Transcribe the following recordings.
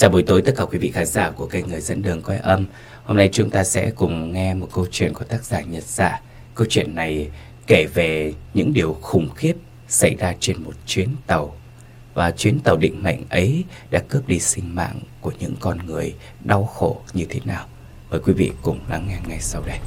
Chào buổi tối tất cả quý vị khán giả của kênh Người dẫn đường quay âm. Hôm nay chúng ta sẽ cùng nghe một câu chuyện của tác giả Nhật Giả Câu chuyện này kể về những điều khủng khiếp xảy ra trên một chuyến tàu. Và chuyến tàu định mệnh ấy đã cướp đi sinh mạng của những con người đau khổ như thế nào. Mời quý vị cùng lắng nghe ngay sau đây.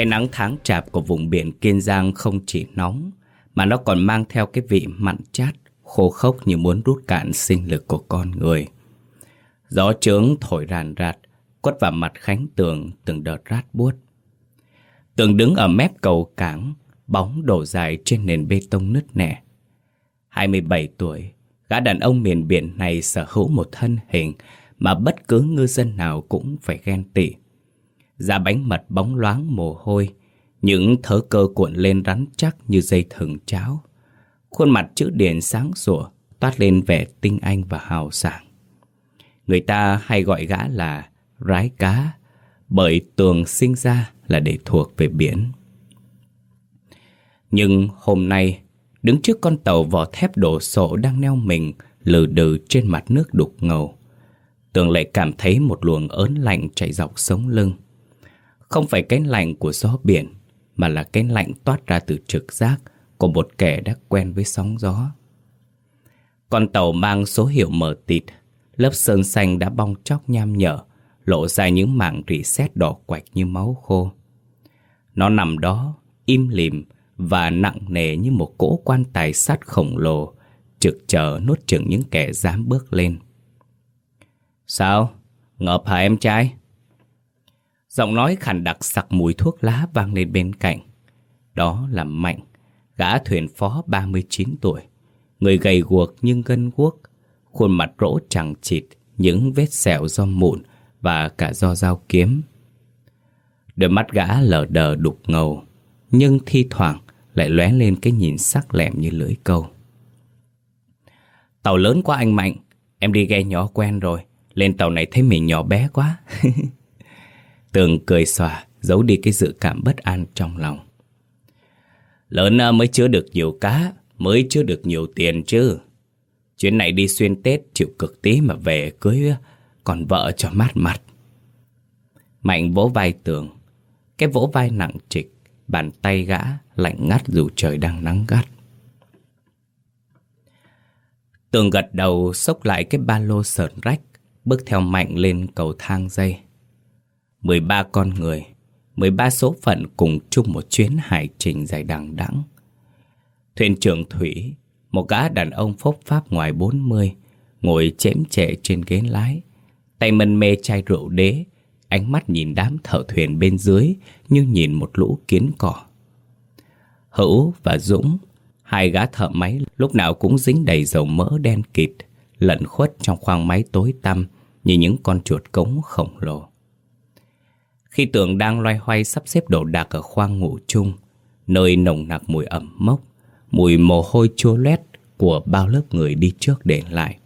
Cái nắng tháng chạp của vùng biển Kiên Giang không chỉ nóng, mà nó còn mang theo cái vị mặn chát, khô khốc như muốn rút cạn sinh lực của con người. Gió trướng thổi ràn rạt, quất vào mặt Khánh Tường từng đợt rát buốt. Tường đứng ở mép cầu cảng, bóng đổ dài trên nền bê tông nứt nẻ. 27 tuổi, gã đàn ông miền biển này sở hữu một thân hình mà bất cứ ngư dân nào cũng phải ghen tị. Da bánh mật bóng loáng mồ hôi, những thớ cơ cuộn lên rắn chắc như dây thừng cháo. Khuôn mặt chữ điển sáng sủa, toát lên vẻ tinh anh và hào sảng. Người ta hay gọi gã là rái cá, bởi tường sinh ra là để thuộc về biển. Nhưng hôm nay, đứng trước con tàu vỏ thép đổ sộ đang neo mình lừ đừ trên mặt nước đục ngầu, Tường lại cảm thấy một luồng ớn lạnh chạy dọc sống lưng. Không phải cái lạnh của gió biển, mà là cái lạnh toát ra từ trực giác của một kẻ đã quen với sóng gió. Con tàu mang số hiệu mở tịt, lớp sơn xanh đã bong chóc nham nhở, lộ ra những mảng rỉ sét đỏ quạch như máu khô. Nó nằm đó, im lìm và nặng nề như một cỗ quan tài sắt khổng lồ, trực chờ nốt chừng những kẻ dám bước lên. Sao? Ngợp hả em trai? Giọng nói khàn đặc sặc mùi thuốc lá vang lên bên cạnh. Đó là Mạnh, gã thuyền phó 39 tuổi. Người gầy guộc nhưng gân guốc, khuôn mặt rỗ chẳng chịt, những vết sẹo do mụn và cả do dao kiếm. Đôi mắt gã lờ đờ đục ngầu, nhưng thi thoảng lại lóe lên cái nhìn sắc lẹm như lưỡi câu. Tàu lớn quá anh Mạnh, em đi ghe nhỏ quen rồi, lên tàu này thấy mình nhỏ bé quá. Tường cười xòa, giấu đi cái dự cảm bất an trong lòng. Lớn à, mới chứa được nhiều cá, mới chứa được nhiều tiền chứ. Chuyến này đi xuyên Tết chịu cực tí mà về cưới à, còn vợ cho mát mặt. Mạnh vỗ vai tường, cái vỗ vai nặng trịch, bàn tay gã lạnh ngắt dù trời đang nắng gắt. Tường gật đầu xốc lại cái ba lô sờn rách, bước theo Mạnh lên cầu thang dây. 13 con người, 13 số phận cùng chung một chuyến hải trình dài đằng đẵng. Thuyền trưởng Thủy, một gã đàn ông phốc pháp ngoài 40, ngồi chém chệ trên ghế lái, tay mân mê chai rượu đế, ánh mắt nhìn đám thợ thuyền bên dưới như nhìn một lũ kiến cỏ. Hữu và Dũng, hai gã thợ máy lúc nào cũng dính đầy dầu mỡ đen kịt, lẩn khuất trong khoang máy tối tăm như những con chuột cống khổng lồ. Khi tưởng đang loay hoay sắp xếp đồ đạc ở khoang ngủ chung, nơi nồng nặc mùi ẩm mốc, mùi mồ hôi chua loét của bao lớp người đi trước để lại,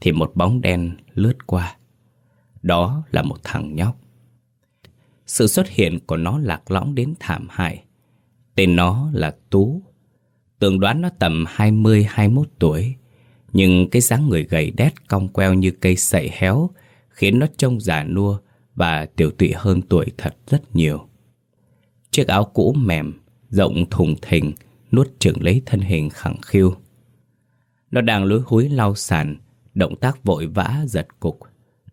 thì một bóng đen lướt qua. Đó là một thằng nhóc. Sự xuất hiện của nó lạc lõng đến thảm hại. Tên nó là Tú. Tưởng đoán nó tầm 20-21 tuổi, nhưng cái dáng người gầy đét cong queo như cây sậy héo khiến nó trông già nua và tiểu tụy hơn tuổi thật rất nhiều. Chiếc áo cũ mềm, rộng thùng thình, nuốt chửng lấy thân hình khẳng khiu. Nó đang lối húi lau sàn, động tác vội vã giật cục,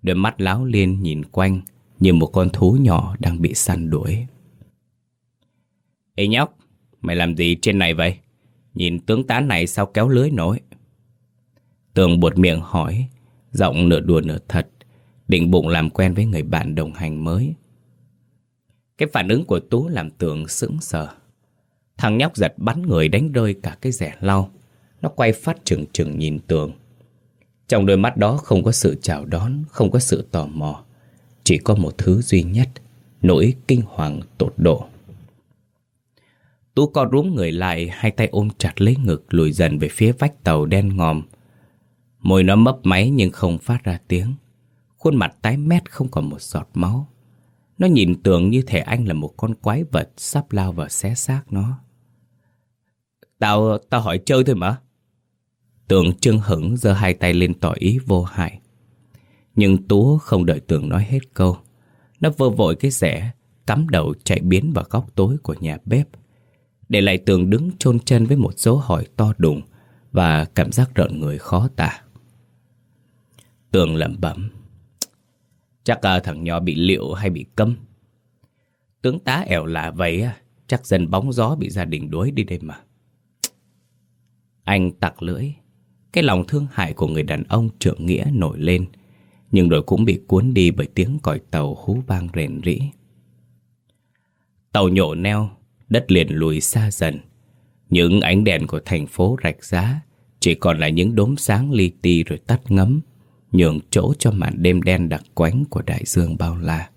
đôi mắt láo liên nhìn quanh như một con thú nhỏ đang bị săn đuổi. Ê nhóc, mày làm gì trên này vậy? Nhìn tướng tá này sao kéo lưới nổi? Tường buột miệng hỏi, giọng nửa đùa nửa thật, định bụng làm quen với người bạn đồng hành mới. Cái phản ứng của Tú làm tưởng sững sờ. Thằng nhóc giật bắn người đánh rơi cả cái rẻ lau. Nó quay phát trừng trừng nhìn Tường. Trong đôi mắt đó không có sự chào đón, không có sự tò mò. Chỉ có một thứ duy nhất, nỗi kinh hoàng tột độ. Tú co rúm người lại, hai tay ôm chặt lấy ngực lùi dần về phía vách tàu đen ngòm. Môi nó mấp máy nhưng không phát ra tiếng. Khuôn mặt tái mét không còn một giọt máu. Nó nhìn tưởng như thể anh là một con quái vật Sắp lao vào xé xác nó. Tao, tao hỏi chơi thôi mà. Tường trưng hững giơ hai tay lên tỏ ý vô hại. Nhưng Tú không đợi Tường nói hết câu. Nó vơ vội cái rẻ Cắm đầu chạy biến vào góc tối của nhà bếp. Để lại Tường đứng chôn chân với một dấu hỏi to đùng Và cảm giác rợn người khó tả. Tường lẩm bẩm. Chắc à, thằng nhỏ bị liệu hay bị câm? Tướng tá ẻo lạ vậy Chắc dần bóng gió bị gia đình đuối đi đây mà. Anh tặc lưỡi, Cái lòng thương hại của người đàn ông trượng nghĩa nổi lên, Nhưng rồi cũng bị cuốn đi bởi tiếng còi tàu hú vang rền rĩ. Tàu nhổ neo, Đất liền lùi xa dần. Những ánh đèn của thành phố rạch giá, Chỉ còn là những đốm sáng li ti rồi tắt ngấm nhường chỗ cho màn đêm đen đặc quánh của đại dương bao la.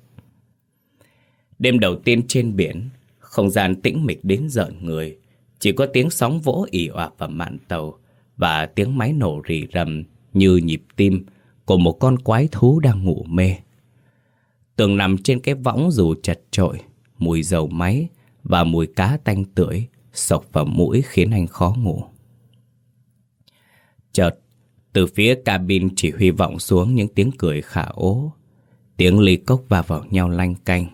Đêm đầu tiên trên biển, không gian tĩnh mịch đến rợn người, chỉ có tiếng sóng vỗ ỉ oạp vào mạn tàu và tiếng máy nổ rì rầm như nhịp tim của một con quái thú đang ngủ mê. Tường nằm trên cái võng dù chật trội, mùi dầu máy và mùi cá tanh tưởi sộc vào mũi khiến anh khó ngủ. Chợt, từ phía cabin chỉ huy vọng xuống những tiếng cười khả ố. Tiếng ly cốc va vào nhau lanh canh.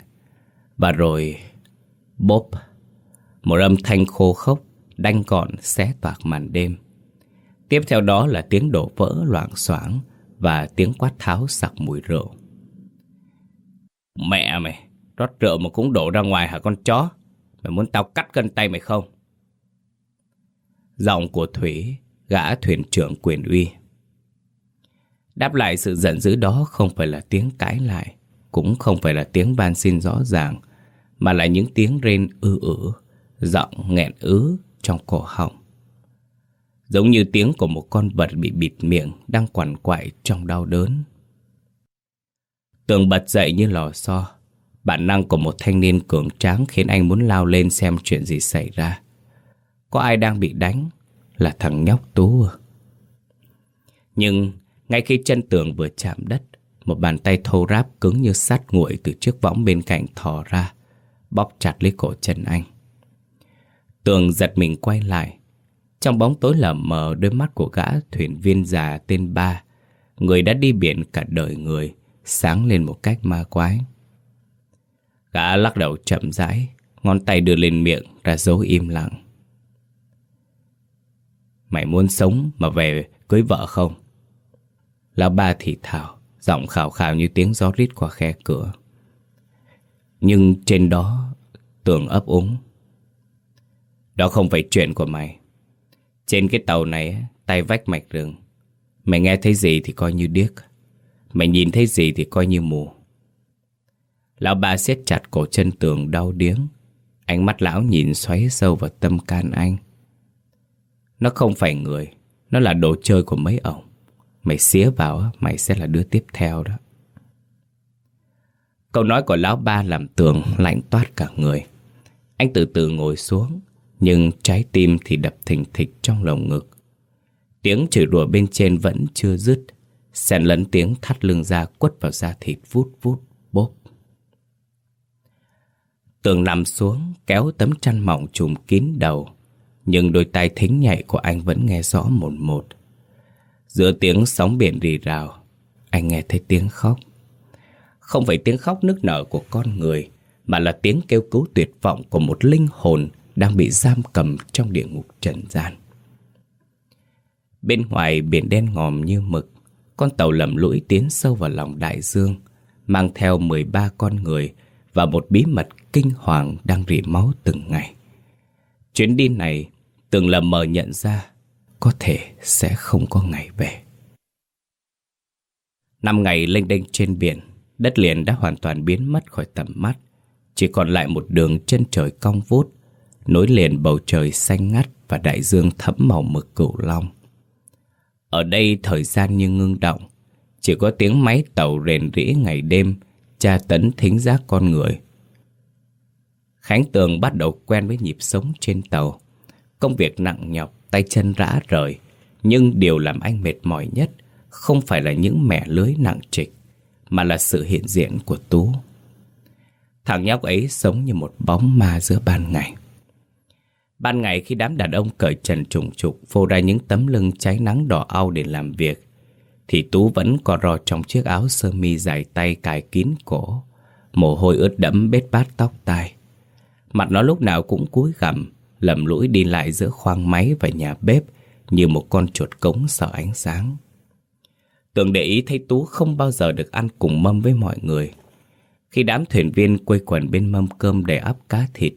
Và rồi, Bốp, Một âm thanh khô khốc, Đanh gọn xé toạc màn đêm. Tiếp theo đó là tiếng đổ vỡ loảng xoảng Và tiếng quát tháo sặc mùi rượu. Mẹ mày, Rót rượu mà cũng đổ ra ngoài hả con chó? Mày muốn tao cắt gân tay mày không? Giọng của Thủy Gã thuyền trưởng quyền uy. Đáp lại sự giận dữ đó không phải là tiếng cãi lại, cũng không phải là tiếng van xin rõ ràng, mà là những tiếng rên ư ử, giọng nghẹn ứ trong cổ họng. Giống như tiếng của một con vật bị bịt miệng đang quằn quại trong đau đớn. Tường bật dậy như lò xo. Bản năng của một thanh niên cường tráng khiến anh muốn lao lên xem chuyện gì xảy ra. Có ai đang bị đánh? Là thằng nhóc Tú à? Nhưng ngay khi chân tường vừa chạm đất, một bàn tay thô ráp cứng như sắt nguội từ chiếc võng bên cạnh thò ra, bóp chặt lấy cổ chân anh. Tường giật mình quay lại. Trong bóng tối lờ mờ đôi mắt của gã thuyền viên già tên Ba, người đã đi biển cả đời người, sáng lên một cách ma quái. Gã lắc đầu chậm rãi, ngón tay đưa lên miệng ra dấu im lặng. Mày muốn sống mà về cưới vợ không? Lão ba thì thào, Giọng khảo khảo như tiếng gió rít qua khe cửa. Nhưng trên đó, Tường ấp úng. Đó không phải chuyện của mày. Trên cái tàu này, Tay vách mạch rừng. Mày nghe thấy gì thì coi như điếc. Mày nhìn thấy gì thì coi như mù. Lão ba siết chặt cổ chân tường đau điếng. Ánh mắt lão nhìn xoáy sâu vào tâm can anh. Nó không phải người, Nó là đồ chơi của mấy ông. Mày xía vào Mày sẽ là đứa tiếp theo đó. Câu nói của lão ba làm tường lạnh toát cả người. Anh từ từ ngồi xuống, Nhưng trái tim thì đập thình thịch trong lồng ngực. Tiếng chửi đùa bên trên vẫn chưa dứt, Xen lẫn tiếng thắt lưng ra quất vào da thịt vút vút, bốp. Tường nằm xuống, kéo tấm chăn mỏng trùm kín đầu, Nhưng đôi tai thính nhạy của anh vẫn nghe rõ một một. Giữa tiếng sóng biển rì rào, Anh nghe thấy tiếng khóc. Không phải tiếng khóc nức nở của con người, Mà là tiếng kêu cứu tuyệt vọng Của một linh hồn Đang bị giam cầm trong địa ngục trần gian. Bên ngoài biển đen ngòm như mực, Con tàu lầm lũi tiến sâu vào lòng đại dương, Mang theo 13 con người Và một bí mật kinh hoàng đang rỉ máu từng ngày. Chuyến đi này Từng lầm mờ nhận ra có thể sẽ không có ngày về. Năm ngày lênh đênh trên biển, đất liền đã hoàn toàn biến mất khỏi tầm mắt. Chỉ còn lại một đường chân trời cong vút, nối liền bầu trời xanh ngắt và đại dương thẫm màu mực cửu long. Ở đây thời gian như ngưng động, chỉ có tiếng máy tàu rền rĩ ngày đêm, tra tấn thính giác con người. Khánh Tường bắt đầu quen với nhịp sống trên tàu. Công việc nặng nhọc tay chân rã rời. Nhưng điều làm anh mệt mỏi nhất không phải là những mẻ lưới nặng trịch, Mà là sự hiện diện của Tú. Thằng nhóc ấy sống như một bóng ma giữa ban ngày. Ban ngày khi đám đàn ông cởi trần trùng trục Phô ra những tấm lưng cháy nắng đỏ au để làm việc Thì Tú vẫn còn rò trong chiếc áo sơ mi dài tay cài kín cổ Mồ hôi ướt đẫm bết bát tóc tai. Mặt nó lúc nào cũng cúi gằm Lầm lũi đi lại giữa khoang máy và nhà bếp Như một con chuột cống sợ ánh sáng. Tường để ý thấy Tú không bao giờ được ăn cùng mâm với mọi người. Khi đám thuyền viên quây quần bên mâm cơm để ấp cá thịt,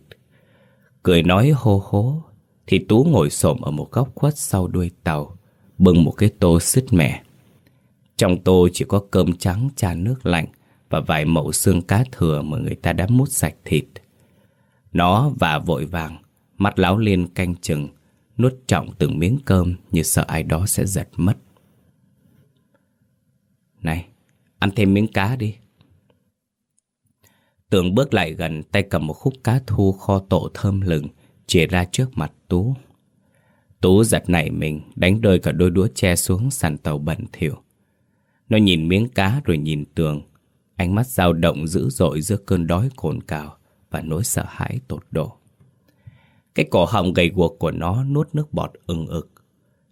Cười nói hô hố, Thì Tú ngồi xổm ở một góc khuất sau đuôi tàu, Bưng một cái tô sứt mẻ. Trong tô chỉ có cơm trắng trà nước lạnh Và vài mẩu xương cá thừa mà người ta đã mút sạch thịt. Nó và vội vàng Mắt lão liên canh chừng, Nuốt trọng từng miếng cơm Như sợ ai đó sẽ giật mất. Này, Ăn thêm miếng cá đi. Tường bước lại gần, Tay cầm một khúc cá thu kho tổ thơm lừng, Chìa ra trước mặt Tú. Tú giật nảy mình, Đánh rơi cả đôi đũa che xuống sàn tàu bẩn thỉu. Nó nhìn miếng cá rồi nhìn tường. Ánh mắt dao động dữ dội giữa cơn đói cồn cào Và nỗi sợ hãi tột độ cái cổ họng gầy guộc của nó nuốt nước bọt ưng ực.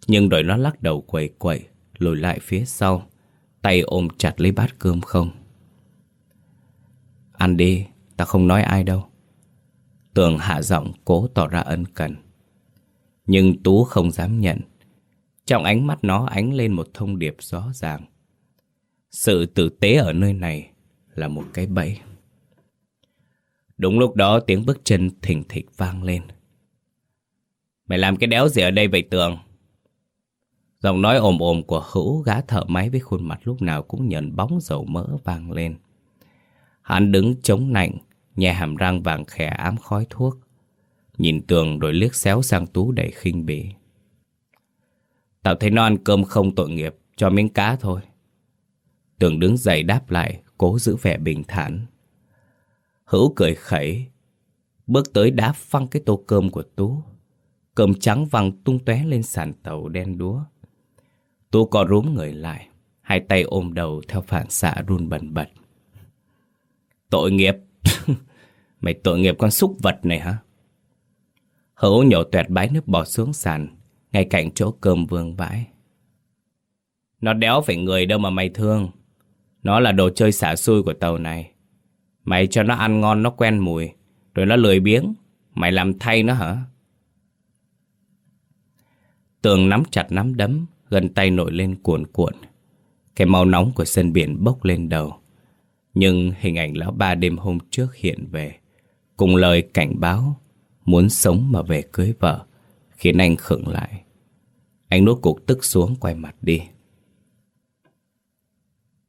Nhưng rồi nó lắc đầu quẩy quẩy, lùi lại phía sau, tay ôm chặt lấy bát cơm không. Ăn đi, ta không nói ai đâu. Tường hạ giọng cố tỏ ra ân cần. Nhưng Tú không dám nhận. Trong ánh mắt nó ánh lên một thông điệp rõ ràng. Sự tử tế ở nơi này là một cái bẫy. Đúng lúc đó tiếng bước chân thình thịch vang lên. Mày làm cái đéo gì ở đây vậy Tường? Giọng nói ồm ồm của hữu gã thợ máy với khuôn mặt lúc nào cũng nhận bóng dầu mỡ vang lên. Hắn đứng chống nạnh, nhè hàm răng vàng khẽ ám khói thuốc. Nhìn tường rồi liếc xéo sang tú đầy khinh bỉ. Tao thấy nó ăn cơm không tội nghiệp, cho miếng cá thôi. Tường đứng dậy đáp lại, cố giữ vẻ bình thản. Hữu cười khẩy, bước tới đá phăng cái tô cơm của Tú. Cơm trắng văng tung tóe lên sàn tàu đen đúa. Tú có rúm người lại, hai tay ôm đầu theo phản xạ run bần bật. Tội nghiệp! Mày tội nghiệp con súc vật này hả? Hữu nhổ tuẹt bái nước bọt xuống sàn, ngay cạnh chỗ cơm vương vãi. Nó đéo phải người đâu mà mày thương. Nó là đồ chơi xả xui của tàu này. Mày cho nó ăn ngon nó quen mùi, rồi nó lười biếng. Mày làm thay nó hả? Tường nắm chặt nắm đấm, gần tay nổi lên cuộn cuộn. Cái màu nóng của sân biển bốc lên đầu. Nhưng hình ảnh lão ba đêm hôm trước hiện về, cùng lời cảnh báo, muốn sống mà về cưới vợ, khiến anh khựng lại. Anh nuốt cục tức xuống quay mặt đi.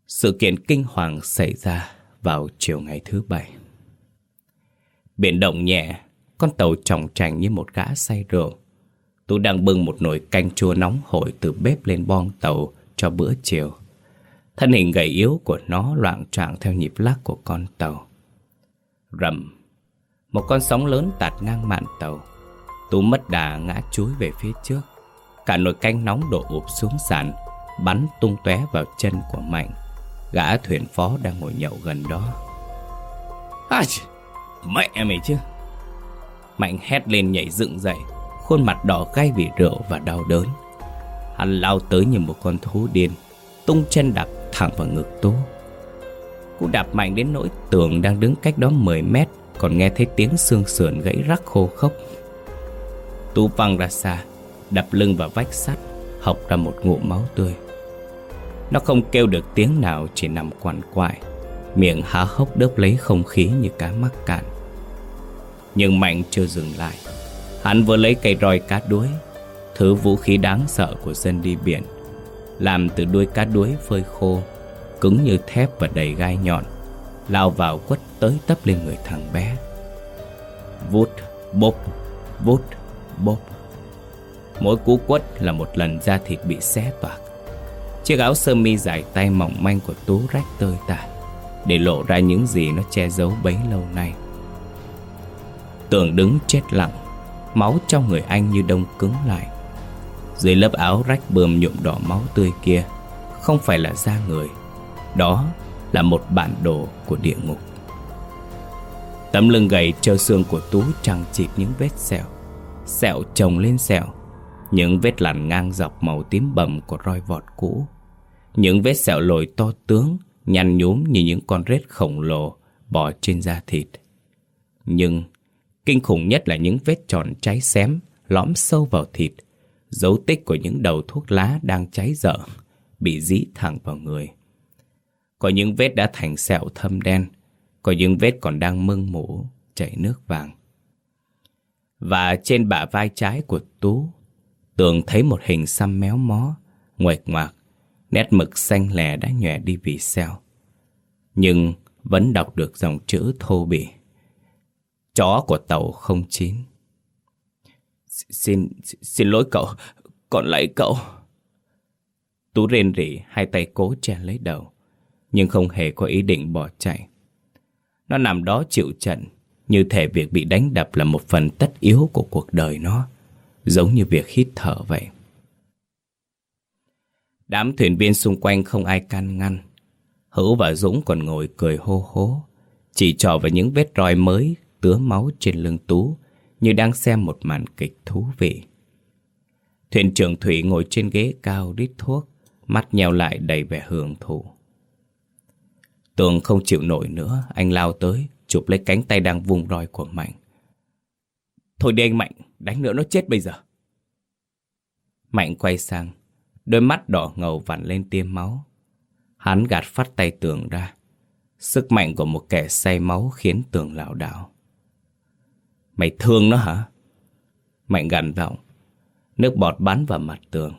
Sự kiện kinh hoàng xảy ra vào chiều ngày thứ bảy. Biển động nhẹ, con tàu trọng trành như một gã say rượu Tú đang bưng một nồi canh chua nóng hổi từ bếp lên bon tàu cho bữa chiều. Thân hình gầy yếu của nó loạn trạng theo nhịp lắc của con tàu. Rầm, một con sóng lớn tạt ngang mạn tàu. Tú mất đà ngã chúi về phía trước. Cả nồi canh nóng đổ ụp xuống sàn, bắn tung tóe vào chân của Mạnh. Gã thuyền phó đang ngồi nhậu gần đó. À, mẹ mày chứ! Mạnh hét lên nhảy dựng dậy Khuôn mặt đỏ gay vì rượu và đau đớn. Hắn lao tới như một con thú điên, Tung chân đạp thẳng vào ngực Tú. Cú đạp mạnh đến nỗi tường đang đứng cách đó 10 mét, Còn nghe thấy tiếng xương sườn gãy rắc khô khốc. Tú văng ra xa, Đập lưng vào vách sắt Học ra một ngụm máu tươi. Nó không kêu được tiếng nào, Chỉ nằm quằn quại, Miệng há hốc đớp lấy không khí như cá mắc cạn. Nhưng Mạnh chưa dừng lại. Hắn vừa lấy cây roi cá đuối Thứ vũ khí đáng sợ của dân đi biển Làm từ đuôi cá đuối phơi khô Cứng như thép và đầy gai nhọn Lao vào quất tới tấp lên người thằng bé. Vút, bốp, vút, bốp. Mỗi cú quất là một lần da thịt bị xé toạc. Chiếc áo sơ mi dài tay mỏng manh của Tú rách tơi tả Để lộ ra những gì nó che giấu bấy lâu nay. Tưởng đứng chết lặng Máu trong người anh như đông cứng lại Dưới lớp áo rách bơm nhuộm đỏ máu tươi kia Không phải là da người Đó là một bản đồ của địa ngục. Tấm lưng gầy trơ xương của Tú chẳng chịt những vết sẹo, sẹo chồng lên sẹo, những vết lằn ngang dọc màu tím bầm của roi vọt cũ, những vết sẹo lồi to tướng, nhăn nhúm như những con rết khổng lồ bò trên da thịt. Nhưng kinh khủng nhất là những vết tròn cháy xém, lõm sâu vào thịt, dấu tích của những đầu thuốc lá đang cháy dở, bị dí thẳng vào người. Có những vết đã thành sẹo thâm đen, có những vết còn đang mưng mủ, chảy nước vàng. Và trên bả vai trái của Tú, Tường thấy một hình xăm méo mó, nguệch ngoạc, nét mực xanh lè đã nhòe đi vì sao. Nhưng vẫn đọc được dòng chữ thô bỉ. Chó của tàu không chín. Xin, xin lỗi cậu, còn lại cậu. Tú rên rỉ, hai tay cố che lấy đầu, nhưng không hề có ý định bỏ chạy. Nó nằm đó chịu trận, như thể việc bị đánh đập là một phần tất yếu của cuộc đời nó, giống như việc hít thở vậy. Đám thuyền viên xung quanh không ai can ngăn. Hữu và Dũng còn ngồi cười hô hố, chỉ trò vào những vết roi mới tứa máu trên lưng Tú như đang xem một màn kịch thú vị. Thuyền trưởng Thủy ngồi trên ghế cao đít thuốc, mắt nheo lại đầy vẻ hưởng thụ. Tường không chịu nổi nữa, anh lao tới, chụp lấy cánh tay đang vùng roi của Mạnh. Thôi đi anh Mạnh, đánh nữa nó chết bây giờ. Mạnh quay sang, đôi mắt đỏ ngầu vặn lên tiêm máu. Hắn gạt phát tay tường ra. Sức mạnh của một kẻ say máu khiến tường lảo đảo. Mày thương nó hả? Mạnh gằn giọng. Nước bọt bắn vào mặt tường.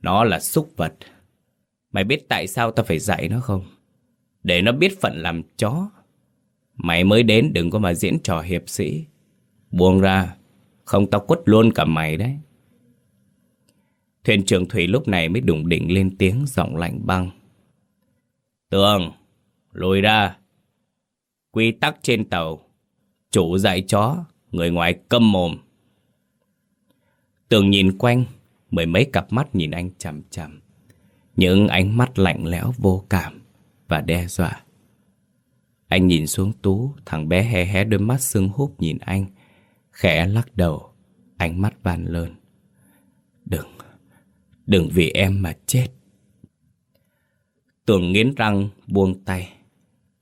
Nó là súc vật. Mày biết tại sao tao phải dạy nó không? Để nó biết phận làm chó. Mày mới đến đừng có mà diễn trò hiệp sĩ. Buông ra, không tao quất luôn cả mày đấy. Thuyền trưởng Thủy lúc này mới đùng đỉnh lên tiếng giọng lạnh băng. Tường, lùi ra. Quy tắc trên tàu. Chủ dạy chó, người ngoài câm mồm. Tường nhìn quanh, mười mấy cặp mắt nhìn anh chằm chằm. Những ánh mắt lạnh lẽo vô cảm và đe dọa. Anh nhìn xuống Tú, thằng bé hé hé đôi mắt sưng húp nhìn anh, khẽ lắc đầu, ánh mắt van lơn. Đừng, đừng vì em mà chết. Tường nghiến răng, buông tay.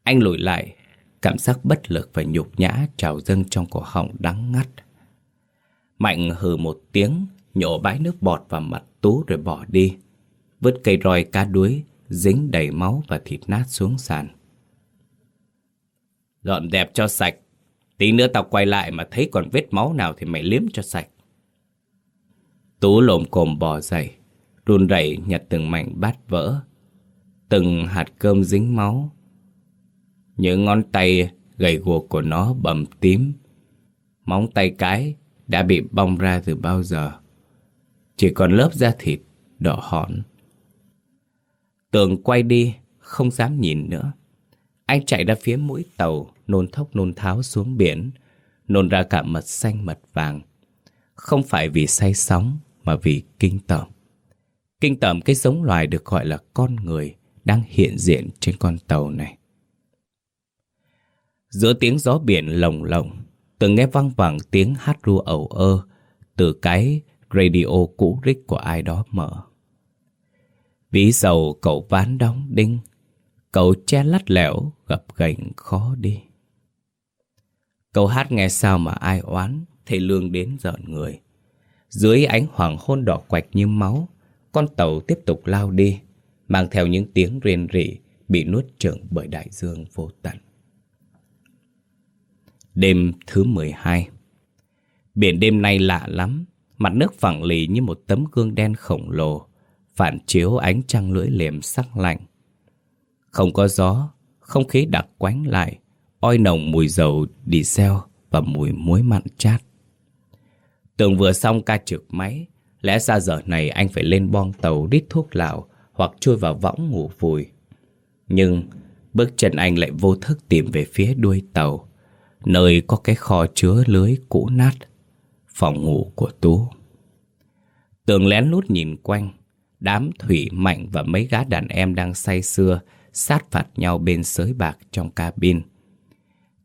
Anh lùi lại, cảm giác bất lực và nhục nhã trào dâng trong cổ họng đắng ngắt. Mạnh hừ một tiếng, nhổ bãi nước bọt vào mặt Tú rồi bỏ đi. Vứt cây roi cá đuối, dính đầy máu và thịt nát xuống sàn. Dọn dẹp cho sạch. Tí nữa tao quay lại mà thấy còn vết máu nào thì mày liếm cho sạch. Tú lồm cồm bò dậy, run rẩy nhặt từng mảnh bát vỡ, từng hạt cơm dính máu. Những ngón tay gầy guộc của nó bầm tím, móng tay cái đã bị bong ra từ bao giờ. Chỉ còn lớp da thịt đỏ hòn. Tường quay đi, không dám nhìn nữa. Anh chạy ra phía mũi tàu, nôn thốc nôn tháo xuống biển, nôn ra cả mật xanh mật vàng. Không phải vì say sóng, mà vì kinh tởm. Kinh tởm cái giống loài được gọi là con người đang hiện diện trên con tàu này. Giữa tiếng gió biển lồng lộng, từng nghe văng vẳng tiếng hát ru ẩu ơ từ cái radio cũ rích của ai đó mở. Ví dầu cậu ván đóng đinh, cậu che lắt lẻo, gập gành khó đi. cậu hát nghe sao mà ai oán, thầy lương đến giận người. Dưới ánh hoàng hôn đỏ quạch như máu, con tàu tiếp tục lao đi, mang theo những tiếng rên rỉ bị nuốt chửng bởi đại dương vô tận. Đêm thứ 12 Biển đêm nay lạ lắm, mặt nước phẳng lì như một tấm gương đen khổng lồ, phản chiếu ánh trăng lưỡi liềm sắc lạnh. Không có gió, không khí đặc quánh lại, oi nồng mùi dầu diesel và mùi muối mặn chát. Tường vừa xong ca trực máy, lẽ ra giờ này anh phải lên bong tàu đít thuốc lào hoặc chui vào võng ngủ vùi. Nhưng bước chân anh lại vô thức tìm về phía đuôi tàu, nơi có cái kho chứa lưới cũ nát, phòng ngủ của Tú. Tường lén lút nhìn quanh, đám thủy mạnh và mấy gã đàn em đang say sưa sát phạt nhau bên sới bạc trong cabin.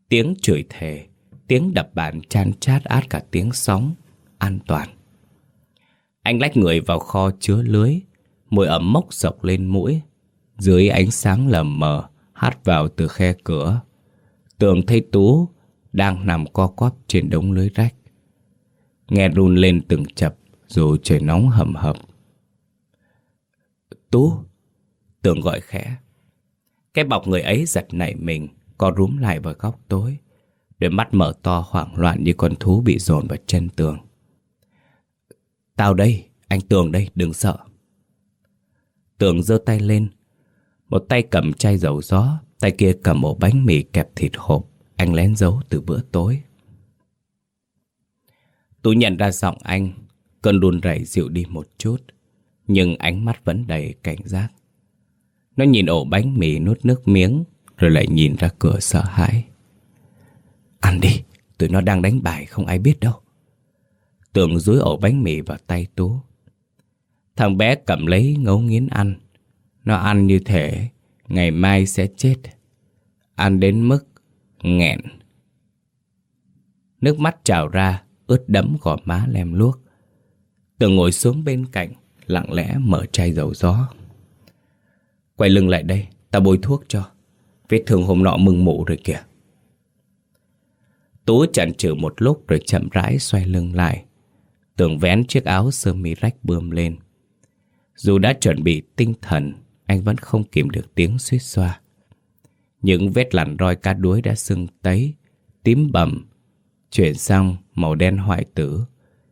Tiếng chửi thề, tiếng đập bàn chan chát át cả tiếng sóng, an toàn. Anh lách người vào kho chứa lưới, mùi ẩm mốc dọc lên mũi. Dưới ánh sáng lầm mờ, hát vào từ khe cửa. Tường thấy Tú đang nằm co quắp trên đống lưới rách. Nghe run lên từng chập dù trời nóng hầm hập. Tú, Tường gọi khẽ. Cái bọc người ấy giật nảy mình, co rúm lại vào góc tối. Đôi mắt mở to hoảng loạn như con thú bị dồn vào chân tường. Tao đây, anh Tường đây, đừng sợ. Tường giơ tay lên. Một tay cầm chai dầu gió, tay kia cầm ổ bánh mì kẹp thịt hộp. Anh lén giấu từ bữa tối. Tú nhận ra giọng anh, cơn đùn rẩy dịu đi một chút. Nhưng ánh mắt vẫn đầy cảnh giác. Nó nhìn ổ bánh mì nuốt nước miếng, rồi lại nhìn ra cửa sợ hãi. Ăn đi, tụi nó đang đánh bài không ai biết đâu. Tường dúi ổ bánh mì vào tay Tú. Thằng bé cầm lấy ngấu nghiến ăn. Nó ăn như thể ngày mai sẽ chết. Ăn đến mức nghẹn. Nước mắt trào ra, ướt đẫm gò má lem luốc. Tường ngồi xuống bên cạnh, lặng lẽ mở chai dầu gió. Quay lưng lại đây, ta bôi thuốc cho. Vết thương hôm nọ mừng mụ rồi kìa. Tú chần chừ một lúc rồi chậm rãi xoay lưng lại. Tường vén chiếc áo sơ mi rách bươm lên. Dù đã chuẩn bị tinh thần, anh vẫn không kìm được tiếng suýt xoa. Những vết lằn roi cá đuối đã sưng tấy, tím bầm, chuyển sang màu đen hoại tử,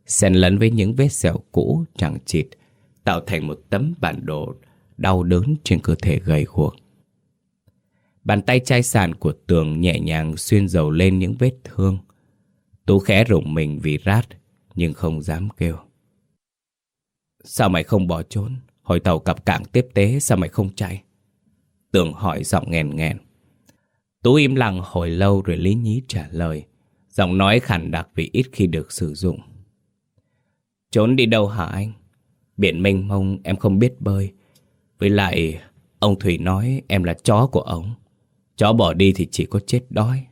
xen lẫn với những vết sẹo cũ chẳng chịt, tạo thành một tấm bản đồ đau đớn trên cơ thể gầy guộc. Bàn tay chai sàn của tường nhẹ nhàng xuyên dầu lên những vết thương. Tú khẽ rụng mình vì rát, nhưng không dám kêu. Sao mày không bỏ trốn? Hồi tàu cặp cảng tiếp tế sao mày không chạy? Tường hỏi giọng nghèn nghèn. Tú im lặng hồi lâu rồi lý nhí trả lời. Giọng nói khẳng đặc vì ít khi được sử dụng. Trốn đi đâu hả anh? Biển mênh mông em không biết bơi. Với lại, ông Thủy nói em là chó của ông. Chó bỏ đi thì chỉ có chết đói.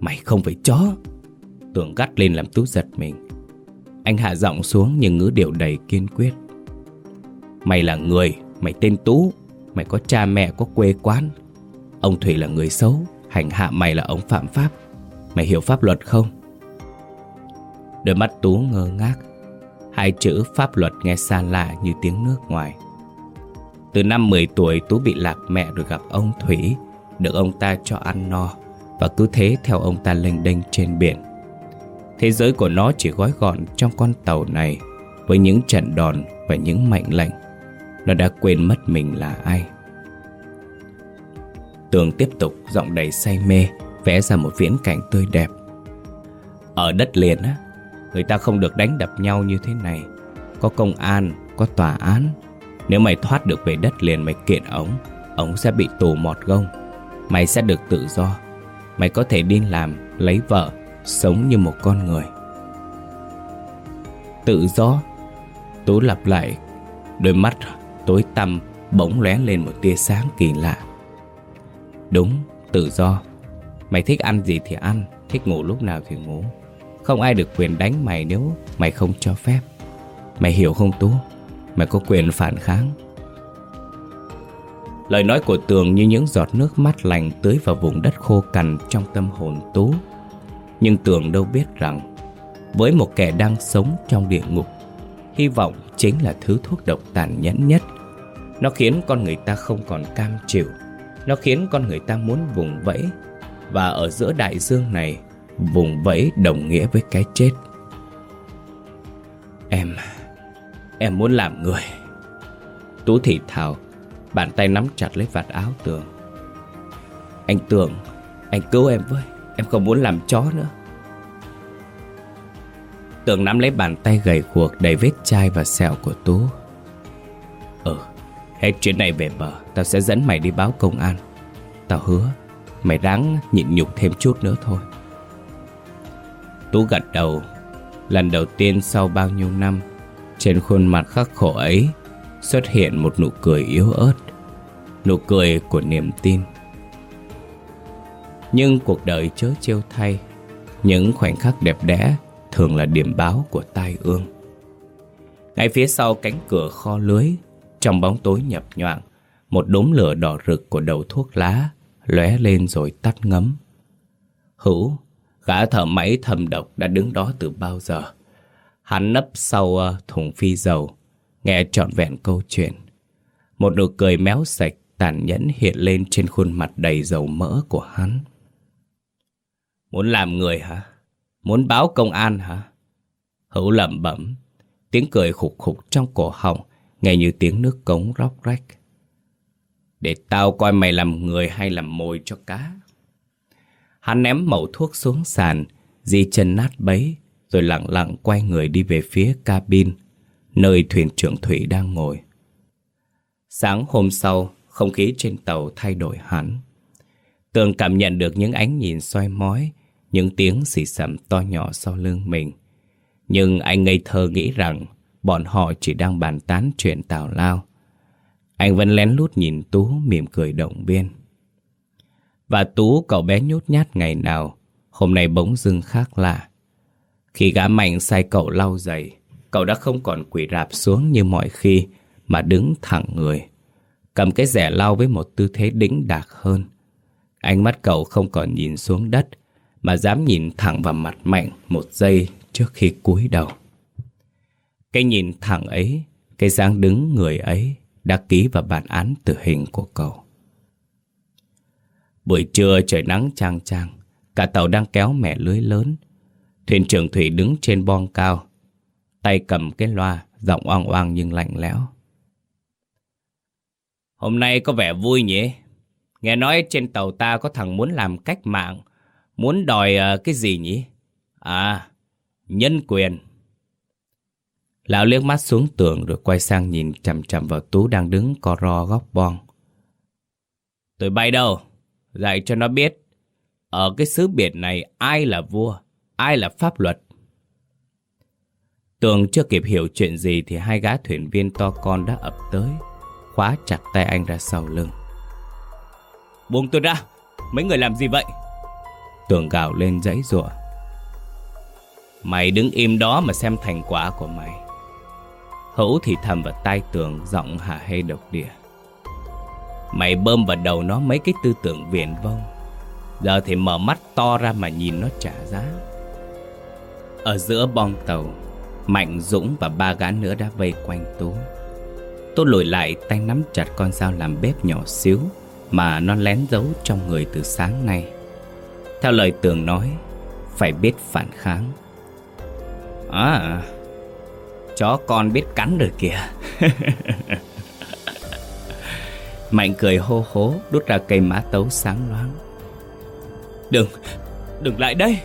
Mày không phải chó. Tưởng gắt lên làm Tú giật mình. Anh hạ giọng xuống nhưng ngữ điệu đầy kiên quyết. Mày là người, mày tên Tú. Mày có cha mẹ, có quê quán. Ông Thủy là người xấu, hành hạ mày là ông phạm pháp. Mày hiểu pháp luật không? Đôi mắt Tú ngơ ngác. Hai chữ pháp luật nghe xa lạ như tiếng nước ngoài. Từ năm 10 tuổi Tú bị lạc mẹ rồi gặp ông Thủy Được ông ta cho ăn no Và cứ thế theo ông ta lênh đênh trên biển Thế giới của nó chỉ gói gọn trong con tàu này Với những trận đòn và những mệnh lệnh Nó đã quên mất mình là ai Tường tiếp tục giọng đầy say mê Vẽ ra một viễn cảnh tươi đẹp. Ở đất liền á Người ta không được đánh đập nhau như thế này. Có công an, có tòa án. Nếu mày thoát được về đất liền mày kiện ống Ống sẽ bị tù mọt gông. Mày sẽ được tự do. Mày có thể đi làm, lấy vợ Sống như một con người. Tự do. Tú lặp lại. Đôi mắt tối tăm Bỗng lóe lên một tia sáng kỳ lạ. Đúng, tự do Mày thích ăn gì thì ăn Thích ngủ lúc nào thì ngủ Không ai được quyền đánh mày nếu mày không cho phép Mày hiểu không Tú? Mày có quyền phản kháng Lời nói của Tường như những giọt nước mắt lành tưới vào vùng đất khô cằn trong tâm hồn Tú. Nhưng Tường đâu biết rằng, với một kẻ đang sống trong địa ngục, hy vọng chính là thứ thuốc độc tàn nhẫn nhất. Nó khiến con người ta không còn cam chịu, nó khiến con người ta muốn vùng vẫy. Và ở giữa đại dương này, vùng vẫy đồng nghĩa với cái chết. Em... Em muốn làm người Tú thị thào Bàn tay nắm chặt lấy vạt áo Tường Anh Tường Anh cứu em với Em không muốn làm chó nữa Tường nắm lấy bàn tay gầy guộc đầy vết chai và sẹo của Tú Ừ Hết chuyện này về bờ Tao sẽ dẫn mày đi báo công an. Tao hứa, Mày đáng nhịn nhục thêm chút nữa thôi. Tú gật đầu. Lần đầu tiên sau bao nhiêu năm, trên khuôn mặt khắc khổ ấy xuất hiện một nụ cười yếu ớt. Nụ cười của niềm tin. Nhưng cuộc đời chớ trêu thay, Những khoảnh khắc đẹp đẽ Thường là điểm báo của tai ương. Ngay phía sau cánh cửa kho lưới trong bóng tối nhập nhoạng, Một đốm lửa đỏ rực của đầu thuốc lá lóe lên rồi tắt ngấm Hữu, Gã thợ máy thầm độc đã đứng đó từ bao giờ Hắn nấp sau ờ, thùng phi dầu, Nghe trọn vẹn câu chuyện Một nụ cười méo sạch, Tàn nhẫn hiện lên trên khuôn mặt đầy dầu mỡ của hắn Muốn làm người hả? Muốn báo công an hả? Hữu lẩm bẩm, Tiếng cười khục khục trong cổ họng Nghe như tiếng nước cống róc rách. Để tao coi mày làm người hay làm mồi cho cá. Hắn ném mẩu thuốc xuống sàn, Di chân nát bấy, Rồi lặng lặng quay người đi về phía cabin, Nơi thuyền trưởng Thủy đang ngồi. Sáng hôm sau, Không khí trên tàu thay đổi hẳn. Tường cảm nhận được những ánh nhìn soi mói, Những tiếng xì xầm to nhỏ sau lưng mình. Nhưng anh ngây thơ nghĩ rằng Bọn họ chỉ đang bàn tán chuyện tào lao. Anh vẫn lén lút nhìn Tú, mỉm cười động viên. Và Tú, cậu bé nhút nhát ngày nào, Hôm nay bỗng dưng khác lạ. Khi gã mạnh sai cậu lau giày, Cậu đã không còn quỳ rạp xuống như mọi khi Mà đứng thẳng người. Cầm cái rẻ lau với một tư thế đĩnh đạc hơn. Ánh mắt cậu không còn nhìn xuống đất, Mà dám nhìn thẳng vào mặt mạnh Một giây trước khi cúi đầu. Cái nhìn thẳng ấy Cái dáng đứng người ấy Đã ký vào bản án tử hình của cậu. Buổi trưa trời nắng chang chang Cả tàu đang kéo mẻ lưới lớn. Thuyền trưởng Thủy đứng trên bon cao Tay cầm cái loa Giọng oang oang nhưng lạnh lẽo. Hôm nay có vẻ vui nhỉ? Nghe nói trên tàu ta có thằng muốn làm cách mạng Muốn đòi uh, cái gì nhỉ? À Nhân quyền. Lão liếc mắt xuống tường rồi quay sang nhìn chằm chằm vào Tú đang đứng co ro góc bon. Tôi bay đâu? Dạy cho nó biết. Ở cái xứ biển này ai là vua, Ai là pháp luật? Tường chưa kịp hiểu chuyện gì Thì hai gã thuyền viên to con đã ập tới, Khóa chặt tay anh ra sau lưng. Buông tôi ra! Mấy người làm gì vậy? Tường gào lên dãy rủa. Mày đứng im đó mà xem thành quả của mày. Hữu thì thầm vào tai tường Giọng hả hê độc địa. Mày bơm vào đầu nó mấy cái tư tưởng viển vông. Giờ thì mở mắt to ra mà nhìn nó trả giá. Ở giữa bong tàu, Mạnh Dũng và ba gã nữa đã vây quanh Tú. Tú lùi lại, tay nắm chặt con dao làm bếp nhỏ xíu Mà nó lén giấu trong người từ sáng nay. Theo lời Tường nói, Phải biết phản kháng. À Chó con biết cắn rồi kìa. Mạnh cười hô hố đút ra cây mã tấu sáng loáng. Đừng, đừng lại đây.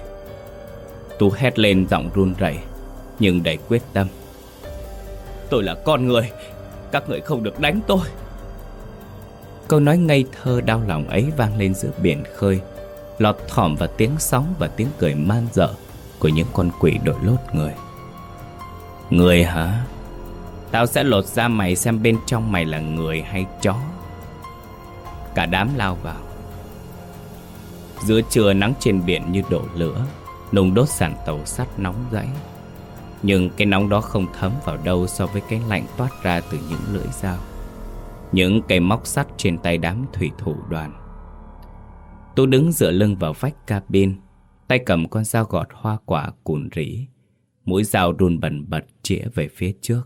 Tú hét lên giọng run rẩy Nhưng đầy quyết tâm. Tôi là con người Các người không được đánh tôi. Câu nói ngây thơ đau lòng ấy vang lên giữa biển khơi Lọt thỏm vào tiếng sóng và tiếng cười man dợ Của những con quỷ đội lốt người. Người hả? Tao sẽ lột ra mày xem bên trong mày là người hay chó. Cả đám lao vào. Giữa trưa nắng trên biển như đổ lửa Nung đốt sàn tàu sắt nóng rẫy. Nhưng cái nóng đó không thấm vào đâu So với cái lạnh toát ra từ những lưỡi dao. Những cây móc sắt trên tay đám thủy thủ đoàn. Tú đứng dựa lưng vào vách cabin, Tay cầm con dao gọt hoa quả cùn rỉ. Mũi dao run bần bật chĩa về phía trước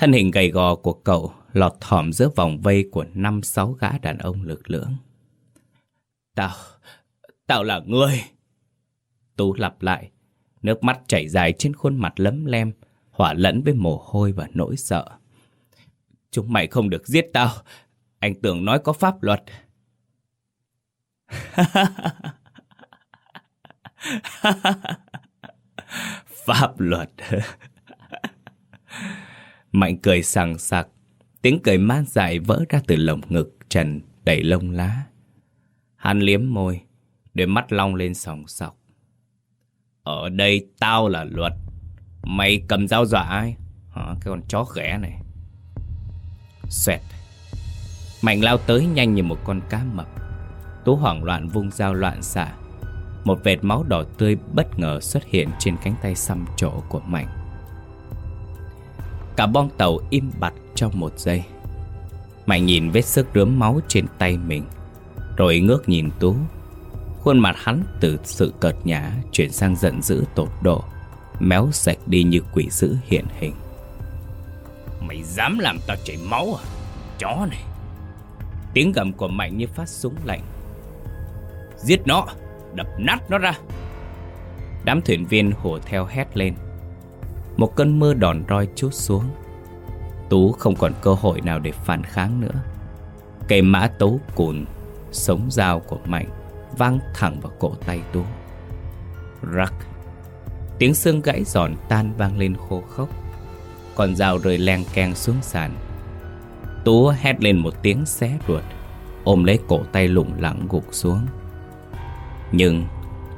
Thân hình gầy gò của cậu lọt thỏm giữa vòng vây của năm sáu gã đàn ông lực lưỡng. Tao, tao là người. Tú lặp lại, nước mắt chảy dài trên khuôn mặt lấm lem, hỏa lẫn với mồ hôi và nỗi sợ. Chúng mày không được giết tao, anh tưởng nói có pháp luật. pháp luật. Mạnh cười sằng sặc, Tiếng cười man dại vỡ ra từ lồng ngực trần đầy lông lá. Hắn liếm môi, đôi mắt long lên sòng sọc. Ở đây tao là luật. Mày cầm dao dọa ai? Hả, cái con chó ghẻ này. Xoẹt. Mạnh lao tới nhanh như một con cá mập Tú hoảng loạn vung dao loạn xạ một vệt máu đỏ tươi bất ngờ xuất hiện trên cánh tay xăm trổ của Mạnh. Cả bong tàu im bặt trong một giây. Mạnh nhìn vết sức rướm máu trên tay mình, Rồi ngước nhìn Tú. Khuôn mặt hắn từ sự cợt nhã Chuyển sang giận dữ tột độ, Méo sạch đi như quỷ dữ hiện hình. Mày dám làm tao chảy máu à? Chó này! Tiếng gầm của Mạnh như phát súng lạnh. Giết nó! Đập nát nó ra. Đám thuyền viên hổ theo hét lên. Một cơn mưa đòn roi chút xuống. Tú không còn cơ hội nào để phản kháng nữa. Cây mã tấu cùn, Sống dao của Mạnh Vang thẳng vào cổ tay Tú. Rắc! Tiếng xương gãy giòn tan vang lên khô khốc. Con dao rơi len keng xuống sàn. Tú hét lên một tiếng xé ruột, Ôm lấy cổ tay lủng lẳng gục xuống. Nhưng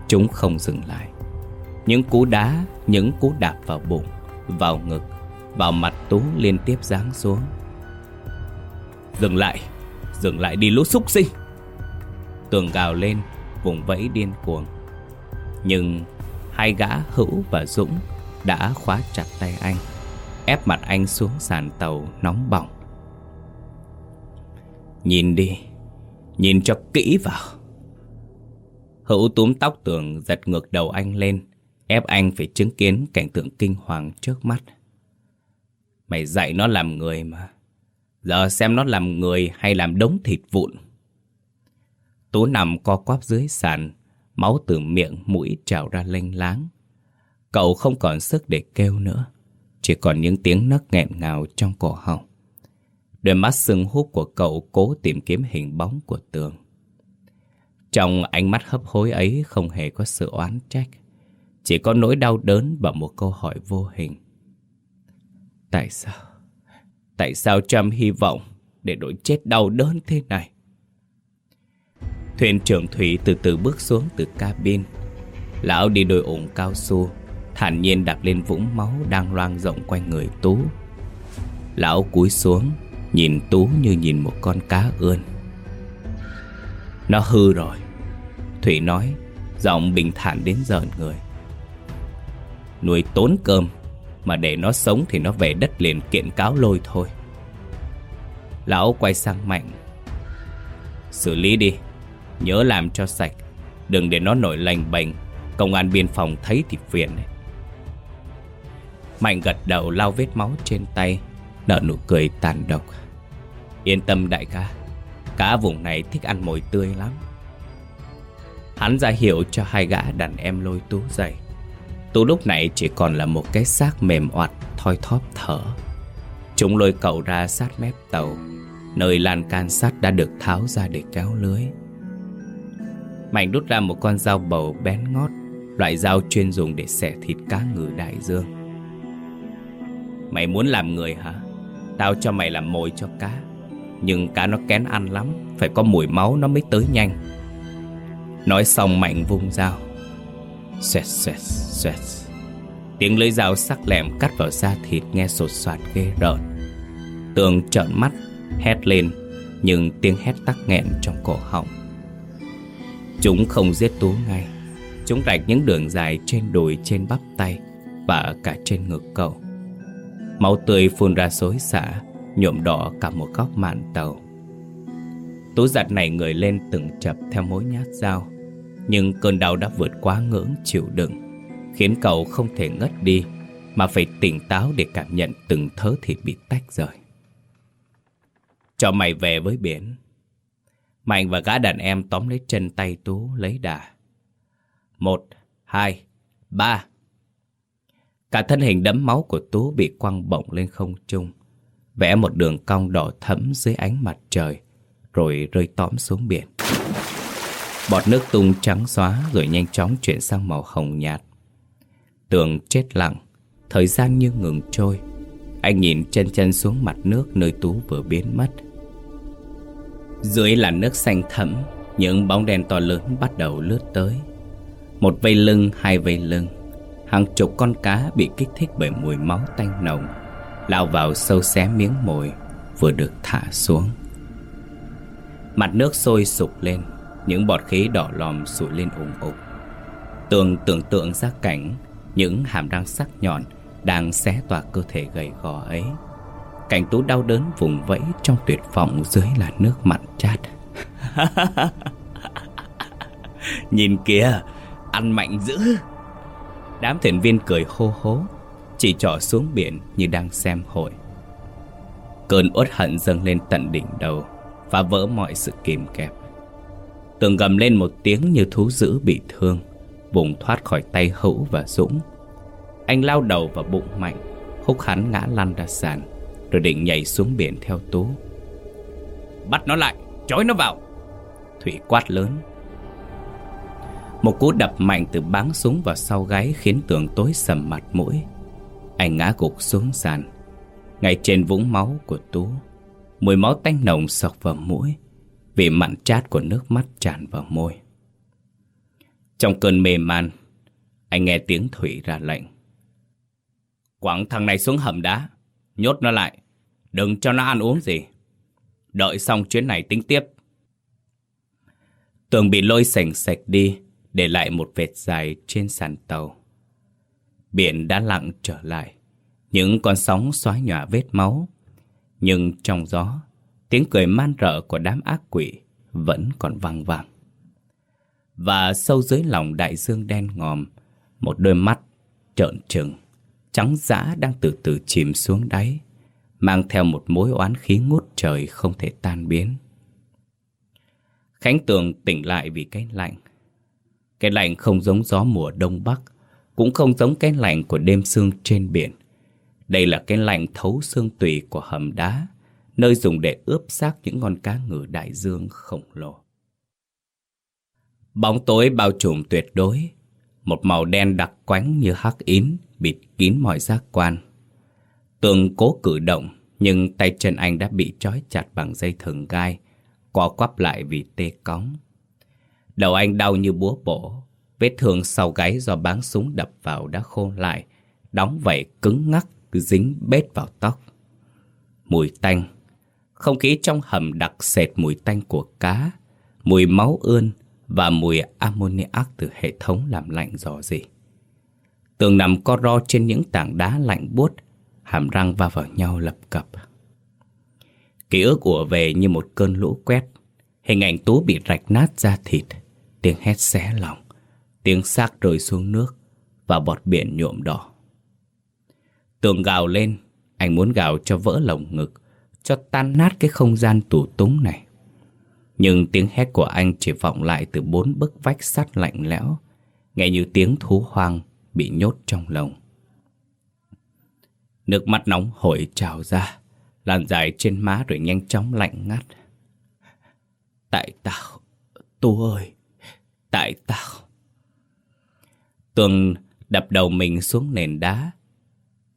chúng không dừng lại. Những cú đá, những cú đạp vào bụng Vào ngực, vào mặt Tú liên tiếp giáng xuống. Dừng lại, dừng lại đi lũ xúc sinh Tường gào lên, vùng vẫy điên cuồng. Nhưng hai gã Hữu và Dũng đã khóa chặt tay anh Ép mặt anh xuống sàn tàu nóng bỏng. Nhìn đi Nhìn cho kỹ vào. Hữu túm tóc tường giật ngược đầu anh lên, Ép anh phải chứng kiến cảnh tượng kinh hoàng trước mắt. Mày dạy nó làm người mà. Giờ xem nó làm người hay làm đống thịt vụn. Tú nằm co quắp dưới sàn, Máu từ miệng mũi trào ra lênh láng. Cậu không còn sức để kêu nữa, Chỉ còn những tiếng nấc nghẹn ngào trong cổ họng. Đôi mắt sưng húp của cậu cố tìm kiếm hình bóng của tường. Trong ánh mắt hấp hối ấy không hề có sự oán trách. Chỉ có nỗi đau đớn và một câu hỏi vô hình. Tại sao? Tại sao Trump hy vọng để đổi chết đau đớn thế này? Thuyền trưởng thủy từ từ bước xuống từ cabin. Lão đi đôi ủng cao su, Thản nhiên đạp lên vũng máu đang loang rộng quanh người Tú. Lão cúi xuống, Nhìn Tú như nhìn một con cá ươn. Nó hư rồi. Thủy nói, Giọng bình thản đến giận người. Nuôi tốn cơm, Mà để nó sống thì nó về đất liền kiện cáo lôi thôi. Lão quay sang Mạnh. Xử lý đi, Nhớ làm cho sạch, Đừng để nó nổi lành bệnh, Công an biên phòng thấy thì phiền này. Mạnh gật đầu lau vết máu trên tay, Nở nụ cười tàn độc. Yên tâm đại ca, Cá vùng này thích ăn mồi tươi lắm. Hắn ra hiệu cho hai gã đàn em lôi Tú dậy. Tú lúc này chỉ còn là một cái xác mềm oặt, Thoi thóp thở. Chúng lôi cậu ra sát mép tàu, Nơi lan can sắt đã được tháo ra để kéo lưới. Mạnh đút ra một con dao bầu bén ngót, Loại dao chuyên dùng để xẻ thịt cá ngừ đại dương. Mày muốn làm người hả? Tao cho mày làm mồi cho cá. Nhưng cá nó kén ăn lắm, Phải có mùi máu nó mới tới nhanh. Nói xong Mạnh vung dao. Xoẹt xoẹt xoẹt. Tiếng lưỡi dao sắc lẹm cắt vào da thịt nghe sột soạt ghê rợn. Tường trợn mắt, Hét lên, Nhưng tiếng hét tắc nghẹn trong cổ họng. Chúng không giết Tú ngay. Chúng rạch những đường dài trên đùi, trên bắp tay Và cả trên ngực cậu. Máu tươi phun ra xối xả, Nhuộm đỏ cả một góc mạn tàu. Tú giặt này người lên từng chập theo mối nhát dao. Nhưng cơn đau đã vượt quá ngưỡng chịu đựng Khiến cậu không thể ngất đi Mà phải tỉnh táo để cảm nhận từng thớ thịt bị tách rời Cho mày về với biển Mạnh và gã đàn em tóm lấy chân tay Tú lấy đà. Một, hai, ba. Cả thân hình đẫm máu của Tú bị quăng bổng lên không trung. Vẽ một đường cong đỏ thẫm dưới ánh mặt trời, rồi rơi tõm xuống biển. Bọt nước tung trắng xóa rồi nhanh chóng chuyển sang màu hồng nhạt. Tường chết lặng, thời gian như ngừng trôi. Anh nhìn chân chân xuống mặt nước nơi Tú vừa biến mất. Dưới là nước xanh thẫm Những bóng đen to lớn bắt đầu lướt tới Một vây lưng, hai vây lưng Hàng chục con cá bị kích thích bởi mùi máu tanh nồng Lao vào sâu xé miếng mồi Vừa được thả xuống Mặt nước sôi sục lên những bọt khí đỏ lòm sủi lên ủng ục Tường tưởng tượng ra cảnh Những hàm răng sắc nhọn Đang xé tỏa cơ thể gầy gò ấy. Cảnh tú đau đớn vùng vẫy Trong tuyệt vọng dưới là nước mặn chát. Nhìn kìa, Ăn mạnh dữ. Đám thuyền viên cười hô hố, Chỉ trỏ xuống biển như đang xem hội. Cơn uất hận dâng lên tận đỉnh đầu, Phá vỡ mọi sự kìm kẹp. Tường gầm lên một tiếng như thú dữ bị thương. Vùng thoát khỏi tay hữu và dũng. Anh lao đầu vào bụng mạnh Húc hắn ngã lăn ra sàn Rồi định nhảy xuống biển theo tú. Bắt nó lại, trói nó vào! Thủy quát lớn. Một cú đập mạnh từ báng súng vào sau gáy Khiến tường tối sầm mặt mũi. Anh ngã gục xuống sàn. Ngay trên vũng máu của Tú Mùi máu tanh nồng sọc vào mũi. Vì mặn chát của nước mắt tràn vào môi. Trong cơn mê man, Anh nghe tiếng Thủy ra lệnh. Quẳng thằng này xuống hầm đá, Nhốt nó lại, Đừng cho nó ăn uống gì. Đợi xong chuyến này tính tiếp. Tường bị lôi sành sạch đi, Để lại một vệt dài trên sàn tàu. Biển đã lặng trở lại, những con sóng xóa nhòa vết máu, Nhưng trong gió Tiếng cười man rợ của đám ác quỷ Vẫn còn vang vang. Và sâu dưới lòng đại dương đen ngòm Một đôi mắt trợn trừng Trắng dã đang từ từ chìm xuống đáy Mang theo một mối oán khí ngút trời Không thể tan biến. Khánh Tường tỉnh lại vì cái lạnh. Cái lạnh không giống gió mùa đông bắc Cũng không giống cái lạnh của đêm sương trên biển. Đây là cái lạnh thấu xương tủy của hầm đá, nơi dùng để ướp xác những con cá ngừ đại dương khổng lồ. Bóng tối bao trùm tuyệt đối, một màu đen đặc quánh như hắc ín bịt kín mọi giác quan. Tường cố cử động, nhưng tay chân anh đã bị trói chặt bằng dây thừng gai, co quắp lại vì tê cóng. Đầu anh đau như búa bổ, vết thương sau gáy do báng súng đập vào đã khô lại, đóng vảy cứng ngắc dính bết vào tóc. Mùi tanh, không khí trong hầm đặc sệt mùi tanh của cá, mùi máu ươn và mùi ammoniac từ hệ thống làm lạnh dò dỉ. Tường nằm co ro trên những tảng đá lạnh buốt, hàm răng va vào nhau lập cập. Ký ức ùa về như một cơn lũ quét, hình ảnh Tú bị rạch nát ra thịt, tiếng hét xé lòng, tiếng xác rơi xuống nước và bọt biển nhuộm đỏ. Tường gào lên Anh muốn gào cho vỡ lồng ngực cho tan nát cái không gian tù túng này. Nhưng tiếng hét của anh chỉ vọng lại từ bốn bức vách sắt lạnh lẽo, Nghe như tiếng thú hoang bị nhốt trong lồng. Nước mắt nóng hổi trào ra, Làn dài trên má rồi nhanh chóng lạnh ngắt. Tại tao, Tu ơi, Tại tao. Tường đập đầu mình xuống nền đá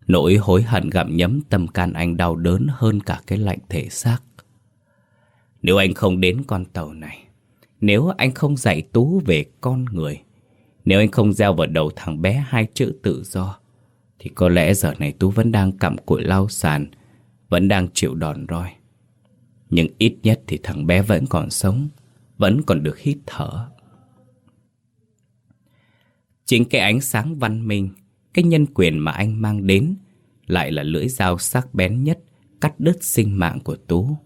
Nỗi hối hận gặm nhấm tâm can anh đau đớn hơn cả cái lạnh thể xác. Nếu anh không đến con tàu này, nếu anh không dạy Tú về con người, nếu anh không gieo vào đầu thằng bé hai chữ tự do, thì có lẽ giờ này Tú vẫn đang cặm cụi lau sàn, vẫn đang chịu đòn roi. Nhưng ít nhất thì thằng bé vẫn còn sống, vẫn còn được hít thở. Chính cái ánh sáng văn minh cái nhân quyền mà anh mang đến lại là lưỡi dao sắc bén nhất cắt đứt sinh mạng của Tú.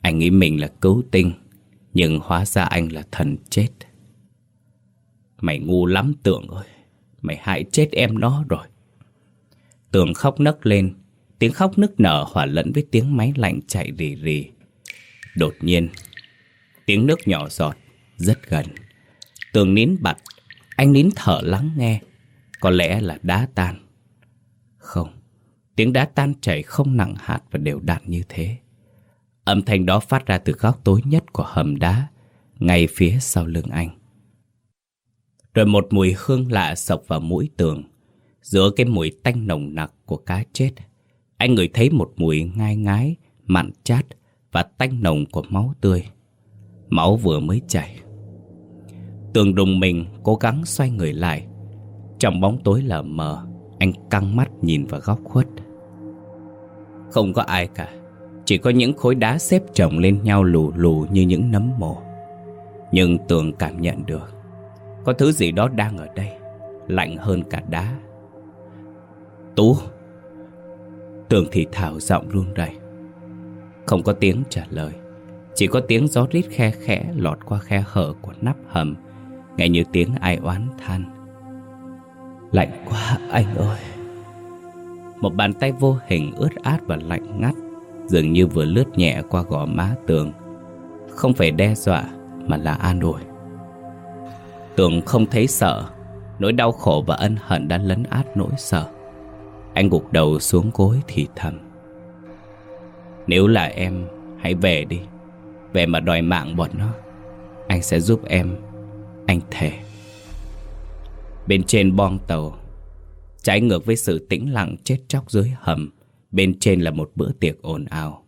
Anh nghĩ mình là cứu tinh, nhưng hóa ra anh là thần chết. Mày ngu lắm tưởng ơi, mày hại chết em nó rồi. Tường khóc nấc lên, tiếng khóc nức nở hòa lẫn với tiếng máy lạnh chạy rì rì. Đột nhiên, tiếng nước nhỏ giọt, rất gần. Tường nín bặt, anh nín thở lắng nghe, có lẽ là đá tan. Không Tiếng đá tan chảy không nặng hạt và đều đặn như thế. Âm thanh đó phát ra từ góc tối nhất của hầm đá Ngay phía sau lưng anh. Rồi một mùi hương lạ sộc vào mũi tường. Giữa cái mùi tanh nồng nặc của cá chết Anh ngửi thấy một mùi ngai ngái, mặn chát Và tanh nồng của máu tươi. Máu vừa mới chảy. Tường đùng mình cố gắng xoay người lại trong bóng tối lờ mờ, Anh căng mắt nhìn vào góc khuất. Không có ai cả, Chỉ có những khối đá xếp chồng lên nhau lù lù như những nấm mồ. Nhưng Tường cảm nhận được, Có thứ gì đó đang ở đây, Lạnh hơn cả đá. Tú! Tường thì thảo giọng run rẩy. Không có tiếng trả lời, Chỉ có tiếng gió rít khe khẽ lọt qua khe hở của nắp hầm, Nghe như tiếng ai oán than. Lạnh quá anh ơi. Một bàn tay vô hình ướt át và lạnh ngắt, Dường như vừa lướt nhẹ qua gò má tường. Không phải đe dọa, Mà là an ủi. Tường không thấy sợ, Nỗi đau khổ và ân hận đã lấn át nỗi sợ. Anh gục đầu xuống gối thì thầm. Nếu là em, Hãy về đi. Về mà đòi mạng bọn nó, Anh sẽ giúp em, Anh thề. Bên trên bong tàu. Trái ngược với sự tĩnh lặng chết chóc dưới hầm, Bên trên là một bữa tiệc ồn ào.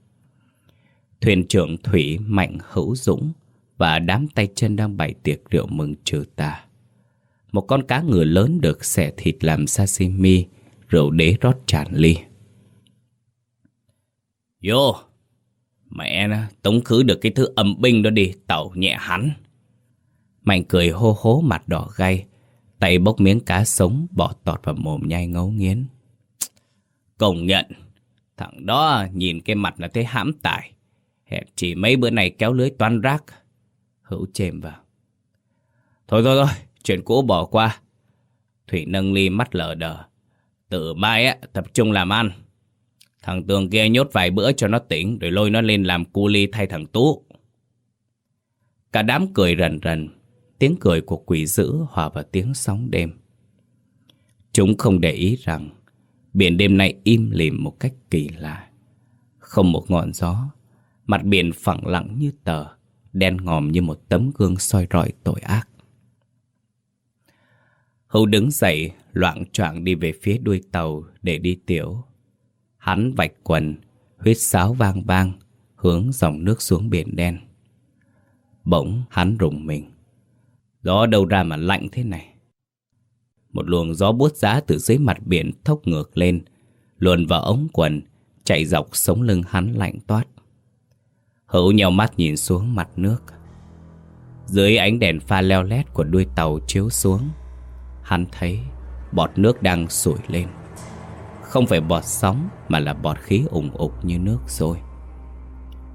Thuyền trưởng Thủy Mạnh Hữu Dũng Và đám tay chân đang bày tiệc rượu mừng trừ tà. Một con cá ngừ lớn được xẻ thịt làm sashimi, Rượu đế rót tràn ly. Vô, Mẹ nó, tống khứ được cái thứ âm binh đó đi, Tàu nhẹ hắn. Mạnh cười hô hố, mặt đỏ gay. Tay bốc miếng cá sống Bỏ tọt vào mồm nhai ngấu nghiến. Công nhận, Thằng đó nhìn cái mặt là thấy hãm tải Hẹn chỉ mấy bữa này kéo lưới toan rác. Hữu chềm vào. Thôi thôi thôi, Chuyện cũ bỏ qua. Thủy nâng ly mắt lờ đờ. Từ mai á, tập trung làm ăn. Thằng Tường kia nhốt vài bữa cho nó tỉnh, Rồi lôi nó lên làm cu ly thay thằng Tú. Cả đám cười rần rần. Tiếng cười của quỷ dữ hòa vào tiếng sóng đêm. Chúng không để ý rằng, Biển đêm nay im lìm một cách kỳ lạ. Không một ngọn gió, Mặt biển phẳng lặng như tờ, Đen ngòm như một tấm gương soi rọi tội ác. Hữu đứng dậy Loạn choạng đi về phía đuôi tàu Để đi tiểu. Hắn vạch quần, Huyết sáo vang vang, Hướng dòng nước xuống biển đen. Bỗng hắn rùng mình. Gió đâu ra mà lạnh thế này một luồng gió buốt giá từ dưới mặt biển thốc ngược lên, luồn vào ống quần, chạy dọc sống lưng hắn lạnh toát. Hữu nhau mắt nhìn xuống mặt nước. Dưới ánh đèn pha leo lét của đuôi tàu chiếu xuống, hắn thấy bọt nước đang sủi lên. Không phải bọt sóng mà là bọt khí ủng ục như nước rồi.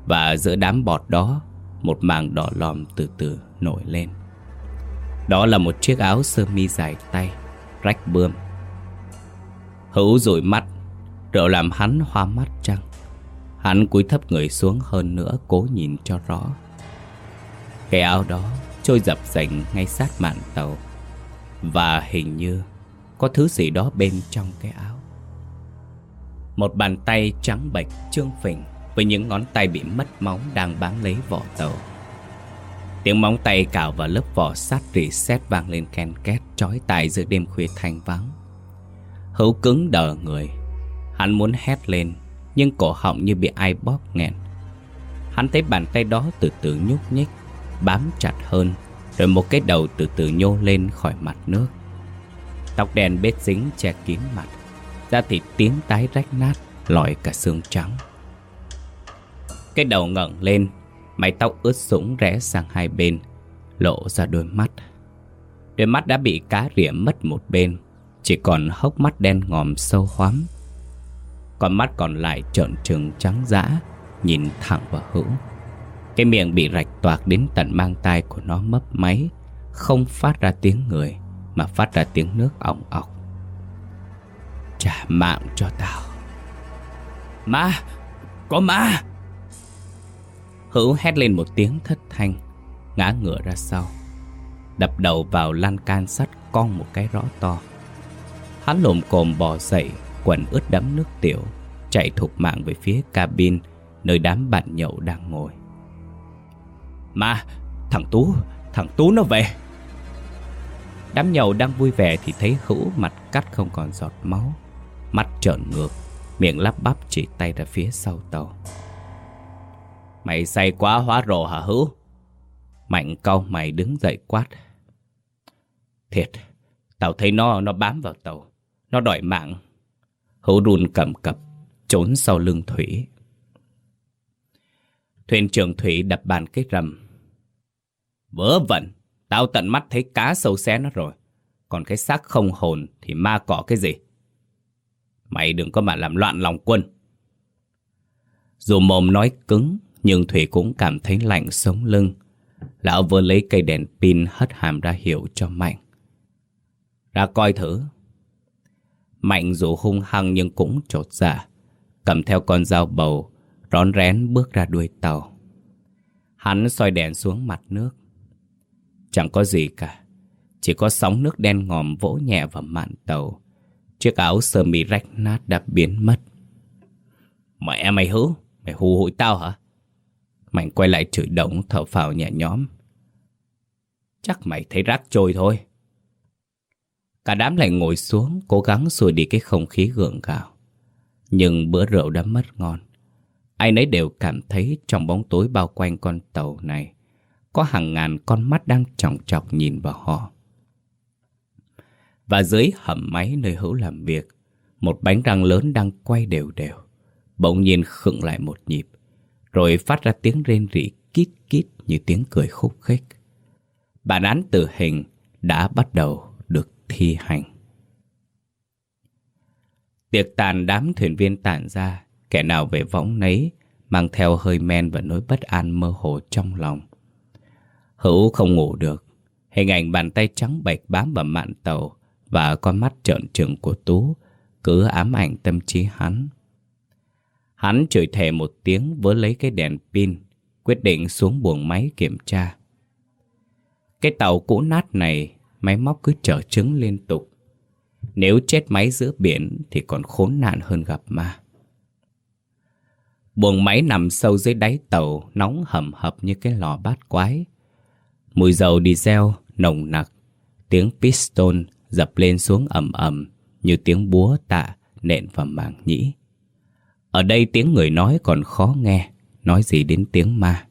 Và giữa đám bọt đó, một màng đỏ lòm từ từ nổi lên. Đó là một chiếc áo sơ mi dài tay, rách bươm. Hữu rủi mắt Rượu làm hắn hoa mắt chăng? Hắn cúi thấp người xuống hơn nữa, Cố nhìn cho rõ. Cái áo đó trôi dập dành ngay sát mạn tàu, Và hình như Có thứ gì đó bên trong cái áo. Một bàn tay trắng bệch trương phình Với những ngón tay bị mất máu Đang bám lấy vỏ tàu. Tiếng móng tay cào vào lớp vỏ sắt rỉ sét vang lên ken két Chói tai giữa đêm khuya thanh vắng. Hữu cứng đờ người. Hắn muốn hét lên, Nhưng cổ họng như bị ai bóp nghẹn. Hắn thấy bàn tay đó từ từ nhúc nhích, Bám chặt hơn, Rồi một cái đầu từ từ nhô lên khỏi mặt nước. Tóc đen bết dính che kín mặt, Da thịt tím tái rách nát, Lòi cả xương trắng. Cái đầu ngẩng lên Mái tóc ướt sũng rẽ sang hai bên, Lộ ra đôi mắt. Đôi mắt đã bị cá rỉa mất một bên, Chỉ còn hốc mắt đen ngòm sâu hoắm. Con mắt còn lại trợn trừng trắng dã, Nhìn thẳng vào hữu. Cái miệng bị rạch toạc đến tận mang tai của nó mấp máy, Không phát ra tiếng người, Mà phát ra tiếng nước ỏng ọc. Trả mạng cho tao. Ma! Có ma! Hữu hét lên một tiếng thất thanh, Ngã ngửa ra sau. Đập đầu vào lan can sắt con một cái rõ to. Hắn lồm cồm bò dậy, Quần ướt đẫm nước tiểu, Chạy thục mạng về phía cabin Nơi đám bạn nhậu đang ngồi. Mà Thằng Tú Thằng Tú nó về. Đám nhậu đang vui vẻ Thì thấy Hữu mặt cắt không còn giọt máu, Mắt trợn ngược, Miệng lắp bắp chỉ tay ra phía sau tàu. Mày say quá hóa rồ hả Hữu? Mạnh câu mày đứng dậy quát. Thiệt, tao thấy nó nó bám vào tàu. Nó đòi mạng. Hữu run cầm cập, trốn sau lưng Thủy. Thuyền trưởng Thủy đập bàn cái rầm. Vớ vẩn, tao tận mắt thấy cá sâu xé nó rồi. Còn cái xác không hồn thì ma cỏ cái gì? Mày đừng có mà làm loạn lòng quân. Dù mồm nói cứng, nhưng Thủy cũng cảm thấy lạnh sống lưng. Lão vừa lấy cây đèn pin hất hàm ra hiệu cho Mạnh. Ra coi thử. Mạnh dù hung hăng nhưng cũng trột dạ. Cầm theo con dao bầu, rón rén bước ra đuôi tàu. Hắn soi đèn xuống mặt nước. Chẳng có gì cả. Chỉ có sóng nước đen ngòm vỗ nhẹ vào mạn tàu. Chiếc áo sơ mi rách nát đã biến mất. Mẹ mày hứ mày hù hụi tao hả? Mạnh quay lại chửi động thở phào nhẹ nhõm. Chắc mày thấy rác trôi thôi. Cả đám lại ngồi xuống, cố gắng xua đi cái không khí gượng gạo. Nhưng bữa rượu đã mất ngon. Ai nấy đều cảm thấy trong bóng tối bao quanh con tàu này, có hàng ngàn con mắt đang trọng chọc nhìn vào họ. Và dưới hầm máy nơi hữu làm việc, một bánh răng lớn đang quay đều đều. Bỗng nhiên khựng lại một nhịp, rồi phát ra tiếng rên rỉ kít kít như tiếng cười khúc khích. Bản án tử hình đã bắt đầu được thi hành. Tiệc tàn đám thuyền viên tản ra, kẻ nào về võng nấy, mang theo hơi men và nỗi bất an mơ hồ trong lòng. Hữu không ngủ được, hình ảnh bàn tay trắng bạch bám vào mạn tàu và con mắt trợn trừng của Tú cứ ám ảnh tâm trí hắn. Hắn chửi thề một tiếng với lấy cái đèn pin, quyết định xuống buồng máy kiểm tra. Cái tàu cũ nát này, máy móc cứ trở trứng liên tục. Nếu chết máy giữa biển thì còn khốn nạn hơn gặp ma. Buồng máy nằm sâu dưới đáy tàu, nóng hầm hập như cái lò bát quái. Mùi dầu diesel nồng nặc, tiếng piston dập lên xuống ầm ầm như tiếng búa tạ nện vào màng nhĩ. Ở đây tiếng người nói còn khó nghe, nói gì đến tiếng ma.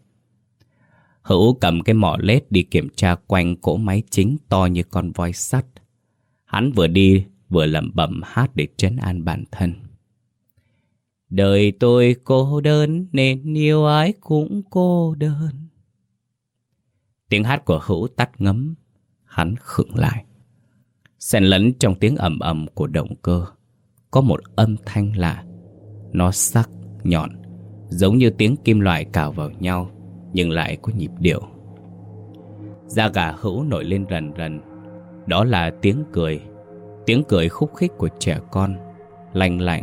Hữu cầm cái mỏ lết đi kiểm tra quanh cỗ máy chính to như con voi sắt. Hắn vừa đi vừa lẩm bẩm hát để trấn an bản thân. Đời tôi cô đơn nên yêu ai cũng cô đơn. Tiếng hát của Hữu tắt ngấm, hắn khựng lại. Xen lẫn trong tiếng ầm ầm của động cơ, có một âm thanh lạ. Nó sắc, nhọn, giống như tiếng kim loại cào vào nhau, nhưng lại có nhịp điệu. Da gà Hữu nổi lên rần rần, đó là tiếng cười, tiếng cười khúc khích của trẻ con, Lành lạnh,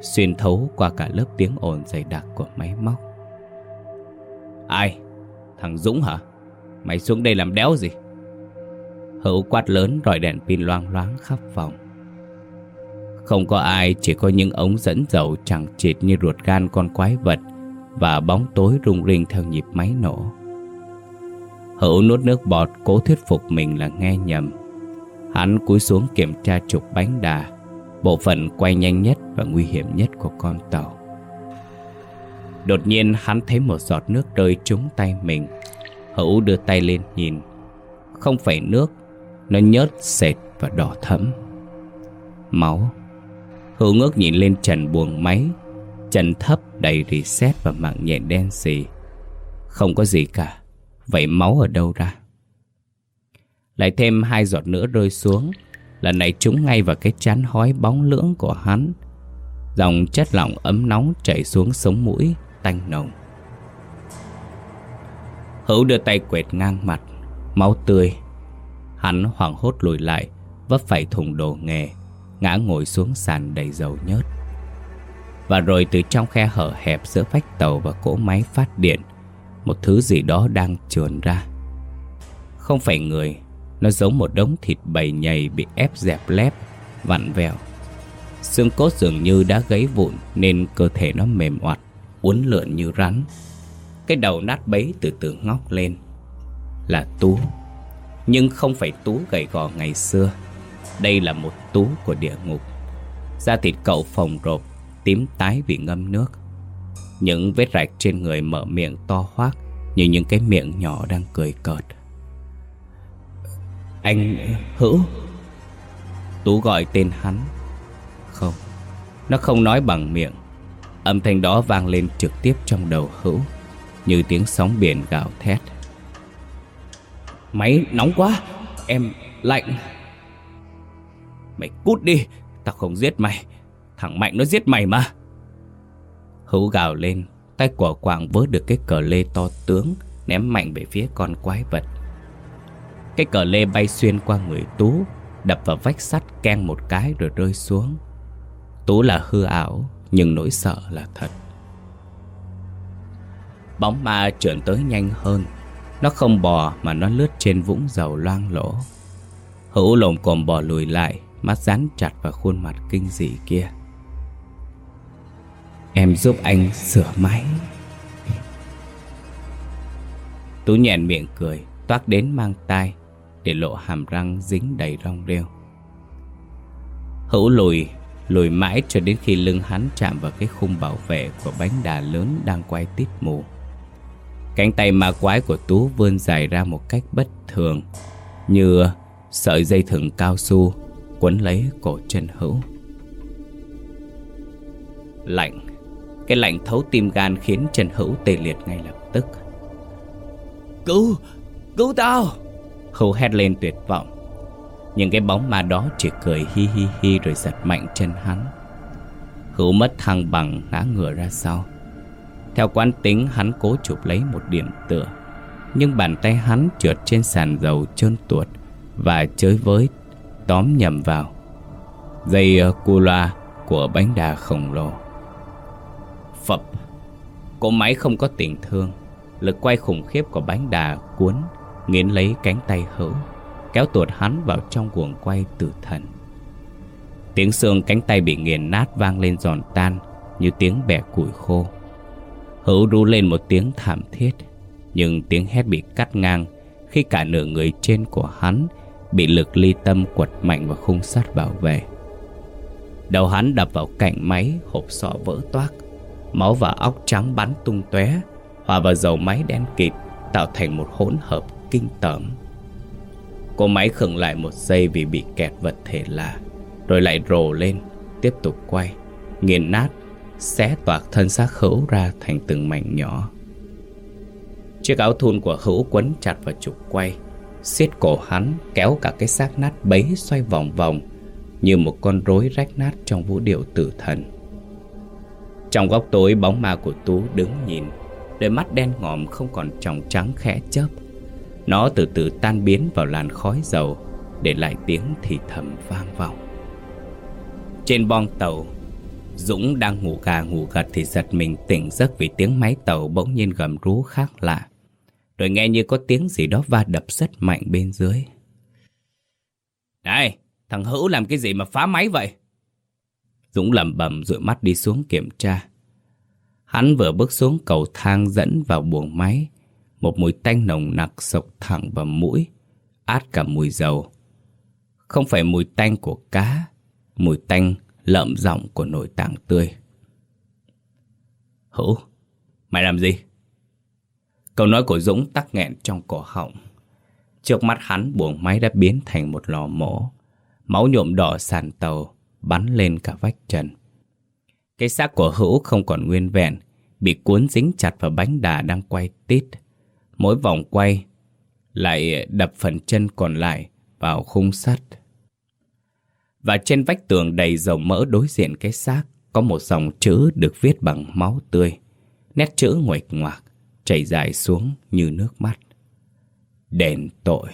xuyên thấu qua cả lớp tiếng ồn dày đặc của máy móc. Ai? Thằng Dũng hả? Mày xuống đây làm đéo gì? Hữu quát lớn rọi đèn pin loang loáng khắp phòng. Không có ai, chỉ có những ống dẫn dầu chẳng chịt như ruột gan con quái vật và bóng tối rung rinh theo nhịp máy nổ. Hữu nuốt nước bọt cố thuyết phục mình là nghe nhầm. Hắn cúi xuống kiểm tra trục bánh đà, bộ phận quay nhanh nhất và nguy hiểm nhất của con tàu. Đột nhiên hắn thấy một giọt nước rơi trúng tay mình. Hữu đưa tay lên nhìn. Không phải nước, nó nhớt sệt và đỏ thẫm. Máu. Hữu ngước nhìn lên trần buồng máy. Trần thấp đầy reset và mạng nhện đen xì. Không có gì cả. Vậy máu ở đâu ra? Lại thêm hai giọt nữa rơi xuống, Lần này trúng ngay vào cái chán hói bóng lưỡng của hắn Dòng chất lỏng ấm nóng chảy xuống sống mũi, Tanh nồng Hữu đưa tay quệt ngang mặt, Máu tươi Hắn hoảng hốt lùi lại, Vấp phải thùng đồ nghề Ngã ngồi xuống sàn đầy dầu nhớt Và rồi từ trong khe hở hẹp giữa vách tàu và cỗ máy phát điện Một thứ gì đó đang trườn ra Không phải người nó giống một đống thịt bầy nhầy bị ép dẹp lép, vặn vẹo. Xương cốt dường như đã gãy vụn nên cơ thể nó mềm oặt, uốn lượn như rắn. Cái đầu nát bấy từ từ ngóc lên. Là Tú. Nhưng không phải Tú gầy gò ngày xưa. Đây là một Tú của địa ngục. Da thịt cậu phồng rộp, tím tái vì ngâm nước. Những vết rạch trên người mở miệng to hoác như những cái miệng nhỏ đang cười cợt. Anh Hữu Tú gọi tên hắn Không Nó không nói bằng miệng Âm thanh đó vang lên trực tiếp trong đầu Hữu Như tiếng sóng biển gào thét Máy nóng quá Em lạnh Mày cút đi, Tao không giết mày. Thằng Mạnh nó giết mày mà. Hữu gào lên, Tay của Quảng vớt được cái cờ lê to tướng, Ném mạnh về phía con quái vật. Cái cờ lê bay xuyên qua người Tú, Đập vào vách sắt keng một cái rồi rơi xuống. Tú là hư ảo, Nhưng nỗi sợ là thật. Bóng ma trượn tới nhanh hơn. Nó không bò mà nó lướt trên vũng dầu loang lỗ Hữu lồm cồm bò lùi lại Mắt dán chặt vào khuôn mặt kinh dị kia. Em giúp anh sửa máy. Tú nhẹn miệng cười, Toát đến mang tai, Để lộ hàm răng dính đầy rong rêu. Hữu lùi Lùi mãi cho đến khi lưng hắn chạm vào cái khung bảo vệ Của bánh đà lớn đang quay tít mù. Cánh tay ma quái của Tú vươn dài ra một cách bất thường, Như sợi dây thừng cao su. Quấn lấy cổ chân hữu. Lạnh. Cái lạnh thấu tim gan khiến chân hữu tê liệt ngay lập tức. Cứu Cứu tao. Hữu hét lên tuyệt vọng. Nhưng cái bóng ma đó chỉ cười hi hi hi Rồi giật mạnh chân hắn. Hữu mất thăng bằng ngã ngửa ra sau. Theo quán tính hắn cố chụp lấy một điểm tựa. Nhưng bàn tay hắn trượt trên sàn dầu trơn tuột Và chơi với tóm nhầm vào. Dây ờ, cu loa của bánh đà khổng lồ. Phập, Cỗ máy không có tình thương. Lực quay khủng khiếp của bánh đà cuốn, Nghiến lấy cánh tay hữu, Kéo tuột hắn vào trong guồng quay tử thần. Tiếng xương cánh tay bị nghiền nát vang lên giòn tan Như tiếng bẻ củi khô. Hữu rú lên một tiếng thảm thiết, Nhưng tiếng hét bị cắt ngang Khi cả nửa người trên của hắn Bị lực ly tâm quật mạnh vào khung sắt bảo vệ. Đầu hắn đập vào cạnh máy, Hộp sọ vỡ toác. Máu và óc trắng bắn tung tóe, Hòa vào dầu máy đen kịt, Tạo thành một hỗn hợp kinh tởm. Cô máy khựng lại một giây Vì bị kẹt vật thể lạ, Rồi lại rồ lên, Tiếp tục quay, Nghiền nát, Xé toạc thân xác hữu ra thành từng mảnh nhỏ. Chiếc áo thun của hữu quấn chặt vào trục quay siết cổ hắn, kéo cả cái xác nát bấy xoay vòng vòng, Như một con rối rách nát trong vũ điệu tử thần. Trong góc tối, bóng ma của Tú đứng nhìn, Đôi mắt đen ngòm không còn tròng trắng khẽ chớp. Nó từ từ tan biến vào làn khói dầu, Để lại tiếng thì thầm vang vọng. Trên bong tàu, Dũng đang ngủ gà ngủ gật thì giật mình tỉnh giấc vì tiếng máy tàu bỗng nhiên gầm rú khác lạ. Rồi nghe như có tiếng gì đó va đập rất mạnh bên dưới. Này, thằng Hữu làm cái gì mà phá máy vậy? Dũng lẩm bẩm dụi mắt đi xuống kiểm tra. Hắn vừa bước xuống cầu thang dẫn vào buồng máy. Một mùi tanh nồng nặc sộc thẳng vào mũi, át cả mùi dầu. Không phải mùi tanh của cá, mùi tanh lợm giọng của nội tạng tươi. Hữu, mày làm gì? Câu nói của Dũng tắc nghẹn trong cổ họng. Trước mắt hắn buồng máy đã biến thành một lò mổ. Máu nhuộm đỏ sàn tàu, bắn lên cả vách trần. Cái xác của Hữu không còn nguyên vẹn, bị cuốn dính chặt vào bánh đà đang quay tít. Mỗi vòng quay lại đập phần chân còn lại vào khung sắt. Và trên vách tường đầy dầu mỡ đối diện cái xác Có một dòng chữ được viết bằng máu tươi Nét chữ nguệch ngoạc Chảy dài xuống như nước mắt. Đền tội.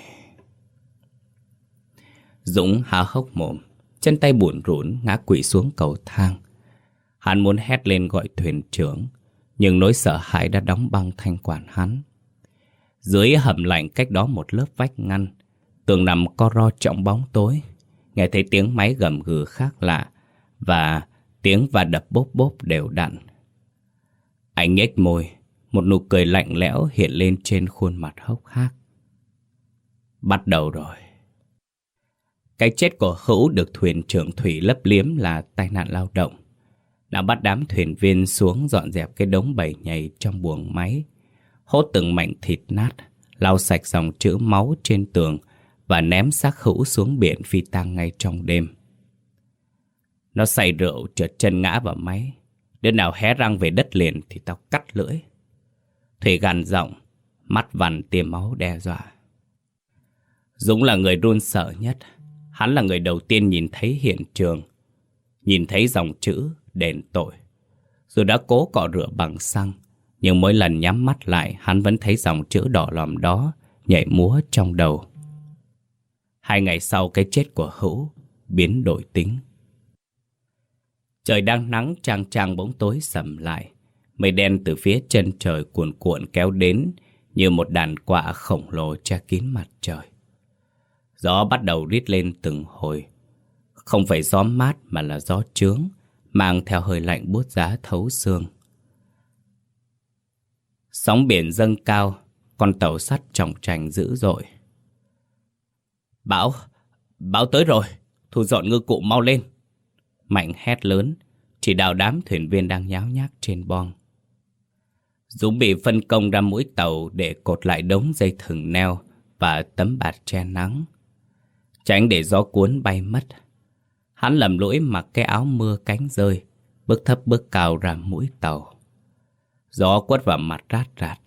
Dũng há hốc mồm Chân tay buồn rũn ngã quỵ xuống cầu thang. Hắn muốn hét lên gọi thuyền trưởng Nhưng nỗi sợ hãi đã đóng băng thanh quản hắn. Dưới hầm lạnh cách đó một lớp vách ngăn Tường nằm co ro trọng bóng tối. Nghe thấy tiếng máy gầm gừ khác lạ và tiếng và đập bốp bốp đều đặn. Anh nhếch môi, một nụ cười lạnh lẽo hiện lên trên khuôn mặt hốc hác. Bắt đầu rồi. Cái chết của Hữu được thuyền trưởng Thủy lấp liếm là tai nạn lao động. Đã bắt đám thuyền viên xuống dọn dẹp cái đống bầy nhầy trong buồng máy, hốt từng mảnh thịt nát, lau sạch dòng chữ máu trên tường và ném xác hữu xuống biển phi tang ngay trong đêm. Nó say rượu trượt chân ngã vào máy. Đứa nào hé răng về đất liền thì tao cắt lưỡi. Thủy gằn giọng, mắt vằn tiêm máu đe dọa. Dũng là người run sợ nhất. Hắn là người đầu tiên nhìn thấy hiện trường. Nhìn thấy dòng chữ đền tội. Dù đã cố cọ rửa bằng xăng, nhưng mỗi lần nhắm mắt lại hắn vẫn thấy dòng chữ đỏ lòm đó nhảy múa trong đầu. Hai ngày sau cái chết của Hữu biến đổi tính. Trời đang nắng trang trang bóng tối sầm lại. Mây đen từ phía chân trời cuồn cuộn kéo đến như một đàn quạ khổng lồ che kín mặt trời. Gió bắt đầu rít lên từng hồi. Không phải gió mát mà là gió trướng, mang theo hơi lạnh buốt giá thấu xương. Sóng biển dâng cao, con tàu sắt trọng trành dữ dội. Bão, bão tới rồi, thu dọn ngư cụ mau lên. Mạnh hét lớn, chỉ đào đám thuyền viên đang nháo nhác trên bong. Dũng bị phân công ra mũi tàu để cột lại đống dây thừng neo và tấm bạt che nắng. Tránh để gió cuốn bay mất. Hắn lầm lỗi mặc cái áo mưa cánh rơi, bước thấp bước cao ra mũi tàu. Gió quất vào mặt rát rát,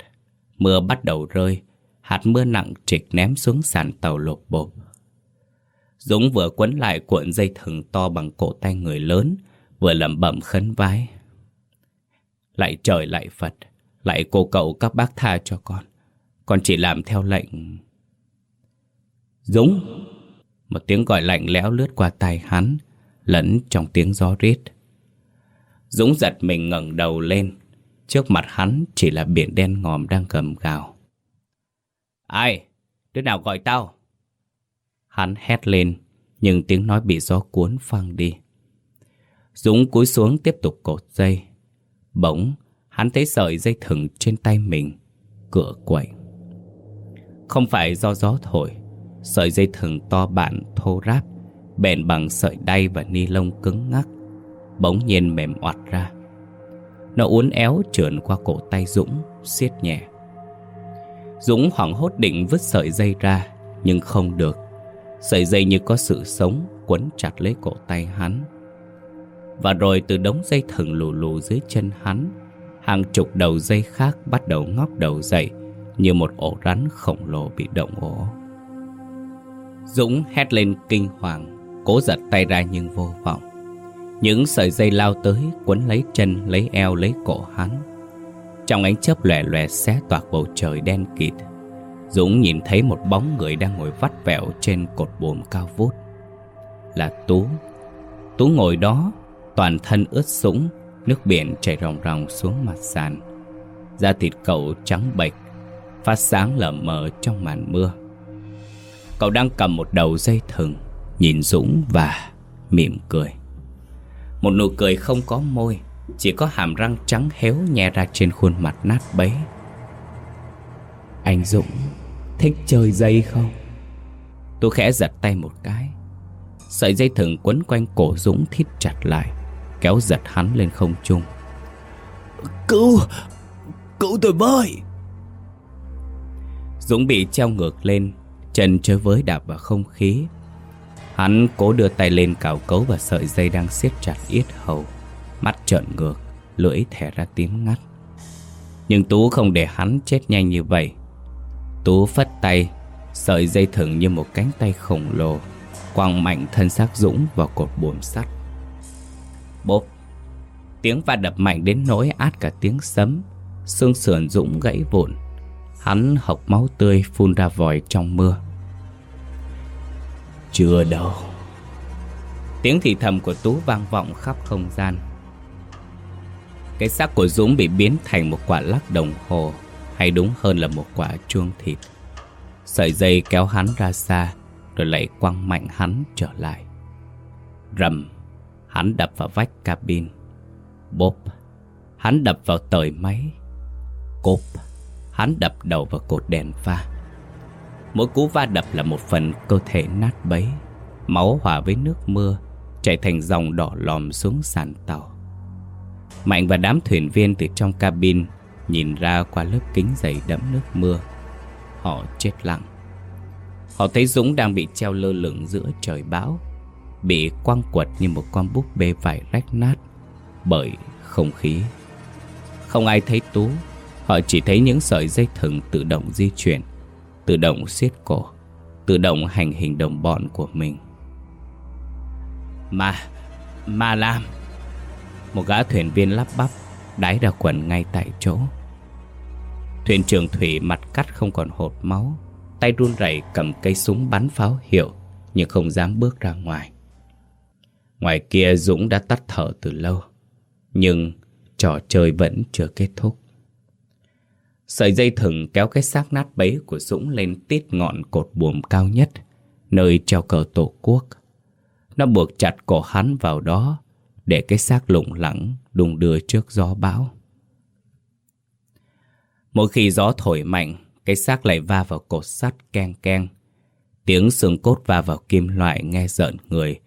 Mưa bắt đầu rơi, hạt mưa nặng trịch ném xuống sàn tàu lột bột. Dũng vừa quấn lại cuộn dây thừng to bằng cổ tay người lớn, vừa lẩm bẩm khấn vái. Lại trời lại Phật, lại cô cậu các bác tha cho con. Con chỉ làm theo lệnh. Dũng! Một tiếng gọi lạnh lẽo lướt qua tai hắn, lẫn trong tiếng gió rít. Dũng giật mình ngẩng đầu lên, trước mặt hắn chỉ là biển đen ngòm đang gầm gào. Ai? Đứa nào gọi tao? Hắn hét lên, nhưng tiếng nói bị gió cuốn phăng đi. Dũng cúi xuống tiếp tục cột dây. Bỗng, hắn thấy sợi dây thừng trên tay mình, cửa quậy. Không phải do gió thổi, sợi dây thừng to bản thô ráp, bền bằng sợi đay và ni lông cứng ngắc, bỗng nhiên mềm oặt ra. Nó uốn éo trườn qua cổ tay Dũng, siết nhẹ. Dũng hoảng hốt định vứt sợi dây ra, nhưng không được. Sợi dây như có sự sống quấn chặt lấy cổ tay hắn. Và rồi từ đống dây thừng lù lù dưới chân hắn, hàng chục đầu dây khác bắt đầu ngóc đầu dậy như một ổ rắn khổng lồ bị động ổ. Dũng hét lên kinh hoàng, cố giật tay ra nhưng vô vọng. Những sợi dây lao tới quấn lấy chân, lấy eo, lấy cổ hắn. Trong ánh chớp lòe lòe xé toạc bầu trời đen kịt, Dũng nhìn thấy một bóng người đang ngồi vắt vẹo trên cột buồm cao vút. Là Tú. Tú ngồi đó, toàn thân ướt sũng, nước biển chảy ròng ròng xuống mặt sàn. Da thịt cậu trắng bệch, phát sáng lờ mờ trong màn mưa. Cậu đang cầm một đầu dây thừng, nhìn Dũng và mỉm cười. Một nụ cười không có môi, chỉ có hàm răng trắng héo nhe ra trên khuôn mặt nát bấy. Anh Dũng Thích chơi dây không Tôi khẽ giật tay một cái Sợi dây thừng quấn quanh cổ Dũng thít chặt lại Kéo giật hắn lên không trung. Cứu Cứu tôi với. Dũng bị treo ngược lên Chân chơi với đạp vào không khí. Hắn cố đưa tay lên cào cấu và sợi dây đang siết chặt yết hầu. Mắt trợn ngược Lưỡi thẻ ra tím ngắt. Nhưng Tú không để hắn chết nhanh như vậy. Tú phất tay Sợi dây thừng như một cánh tay khổng lồ Quăng mạnh thân xác Dũng vào cột buồm sắt Bốp. Tiếng va đập mạnh đến nỗi át cả tiếng sấm. Xương sườn Dũng gãy vụn. Hắn hộc máu tươi phun ra vòi trong mưa. Chưa đâu. Tiếng thì thầm của Tú vang vọng khắp không gian. Cái xác của Dũng bị biến thành một quả lắc đồng hồ hay đúng hơn là một quả chuông thịt. Sợi dây kéo hắn ra xa, rồi lại quăng mạnh hắn trở lại. Rầm, hắn đập vào vách cabin. Bốp, hắn đập vào tời máy. Cốp, hắn đập đầu vào cột đèn pha. Mỗi cú va đập là một phần cơ thể nát bấy. Máu hòa với nước mưa, chảy thành dòng đỏ lòm xuống sàn tàu. Mạnh và đám thuyền viên từ trong cabin Nhìn ra qua lớp kính dày đẫm nước mưa Họ chết lặng Họ thấy Dũng đang bị treo lơ lửng giữa trời bão Bị quăng quật như một con búp bê vải rách nát Bởi không khí. Không ai thấy Tú, Họ chỉ thấy những sợi dây thừng tự động di chuyển, Tự động siết cổ, Tự động hành hình đồng bọn của mình. Mà Mà làm Một gã thuyền viên lắp bắp Đáy ra quần ngay tại chỗ. Thuyền trưởng thủy mặt cắt không còn hột máu, Tay run rẩy cầm cây súng bắn pháo hiệu Nhưng không dám bước ra ngoài. Ngoài kia Dũng đã tắt thở từ lâu, Nhưng trò chơi vẫn chưa kết thúc. Sợi dây thừng kéo cái xác nát bấy của Dũng lên tít ngọn cột buồm cao nhất, Nơi treo cờ tổ quốc. Nó buộc chặt cổ hắn vào đó, Để cái xác lủng lẳng đùng đưa trước gió bão. Mỗi khi gió thổi mạnh, Cái xác lại va vào cột sắt keng keng. Tiếng xương cốt va vào kim loại nghe rợn người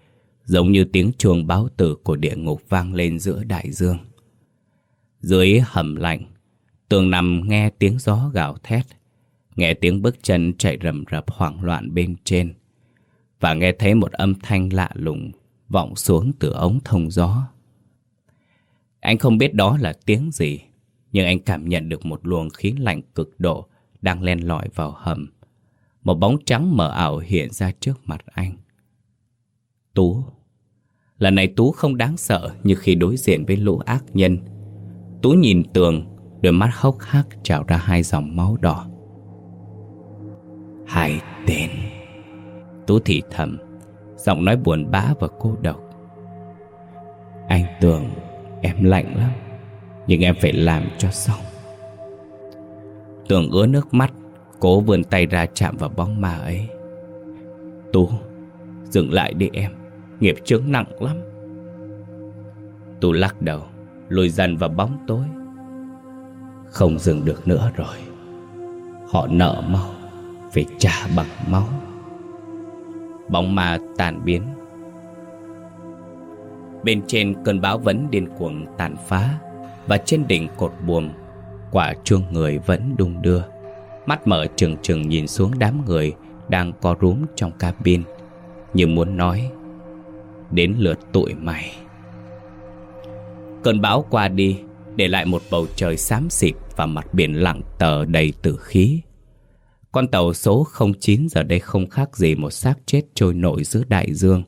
Giống như tiếng chuông báo tử của địa ngục vang lên giữa đại dương. Dưới hầm lạnh, Tường nằm nghe tiếng gió gào thét, Nghe tiếng bước chân chạy rầm rập hoảng loạn bên trên, Và nghe thấy một âm thanh lạ lùng Vọng xuống từ ống thông gió. Anh không biết đó là tiếng gì, Nhưng anh cảm nhận được một luồng khí lạnh cực độ Đang len lỏi vào hầm. Một bóng trắng mờ ảo hiện ra trước mặt anh. Tú. Lần này Tú không đáng sợ như khi đối diện với lũ ác nhân. Tú nhìn tường, Đôi mắt hốc hác trào ra hai dòng máu đỏ. Hai tên. Tú thị thầm, Giọng nói buồn bã và cô độc. Anh tưởng em lạnh lắm, Nhưng em phải làm cho xong. Tường ứa nước mắt, Cố vươn tay ra chạm vào bóng ma ấy. Tú, Dừng lại đi em. Nghiệp chướng nặng lắm. Tôi lắc đầu Lùi dần vào bóng tối. Không dừng được nữa rồi. Họ nợ máu Phải trả bằng máu. Bóng ma tàn biến. Bên trên cơn bão vẫn điên cuồng tàn phá Và trên đỉnh cột buồm Quả chuông người vẫn đung đưa. Mắt mở trừng trừng nhìn xuống đám người Đang co rúm trong cabin, Như muốn nói Đến lượt tụi mày Cơn bão qua đi Để lại một bầu trời xám xịt và mặt biển lặng tờ đầy tử khí. Con tàu số 09 giờ đây không khác gì một xác chết trôi nổi giữa đại dương.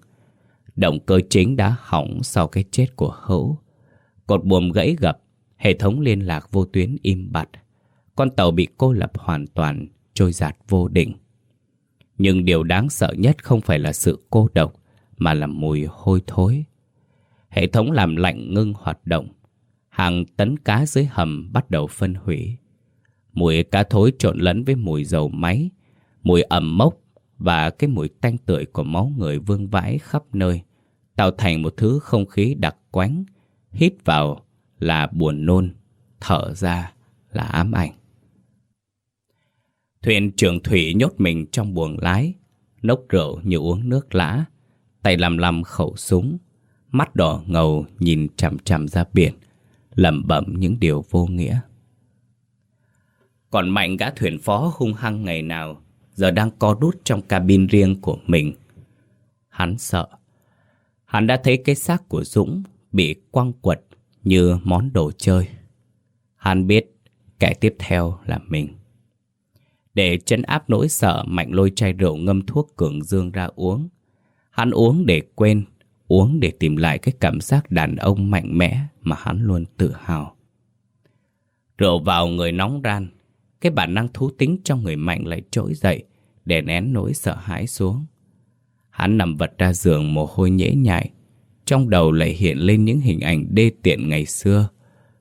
Động cơ chính đã hỏng sau cái chết của hữu. Cột buồm gãy gập, hệ thống liên lạc vô tuyến im bặt. Con tàu bị cô lập hoàn toàn, trôi giạt vô định. Nhưng điều đáng sợ nhất không phải là sự cô độc, mà là mùi hôi thối. Hệ thống làm lạnh ngưng hoạt động, hàng tấn cá dưới hầm bắt đầu phân hủy. Mùi cá thối trộn lẫn với mùi dầu máy, mùi ẩm mốc và cái mùi tanh tưởi của máu người vương vãi khắp nơi, tạo thành một thứ không khí đặc quánh, hít vào là buồn nôn, thở ra là ám ảnh. Thuyền trưởng thủy nhốt mình trong buồng lái, nốc rượu như uống nước lã, tay lầm lầm khẩu súng, mắt đỏ ngầu nhìn chằm chằm ra biển, lẩm bẩm những điều vô nghĩa. Còn Mạnh gã thuyền phó hung hăng ngày nào, giờ đang co đút trong cabin riêng của mình. Hắn sợ. Hắn đã thấy cái xác của Dũng bị quăng quật như món đồ chơi. Hắn biết kẻ tiếp theo là mình. Để chấn áp nỗi sợ, Mạnh lôi chai rượu ngâm thuốc cường dương ra uống. Hắn uống để quên uống để tìm lại cái cảm giác đàn ông mạnh mẽ mà hắn luôn tự hào. Rượu vào người nóng ran, cái bản năng thú tính trong người mạnh lại trỗi dậy để nén nỗi sợ hãi xuống. Hắn nằm vật ra giường mồ hôi nhễ nhại, trong đầu lại hiện lên những hình ảnh đê tiện ngày xưa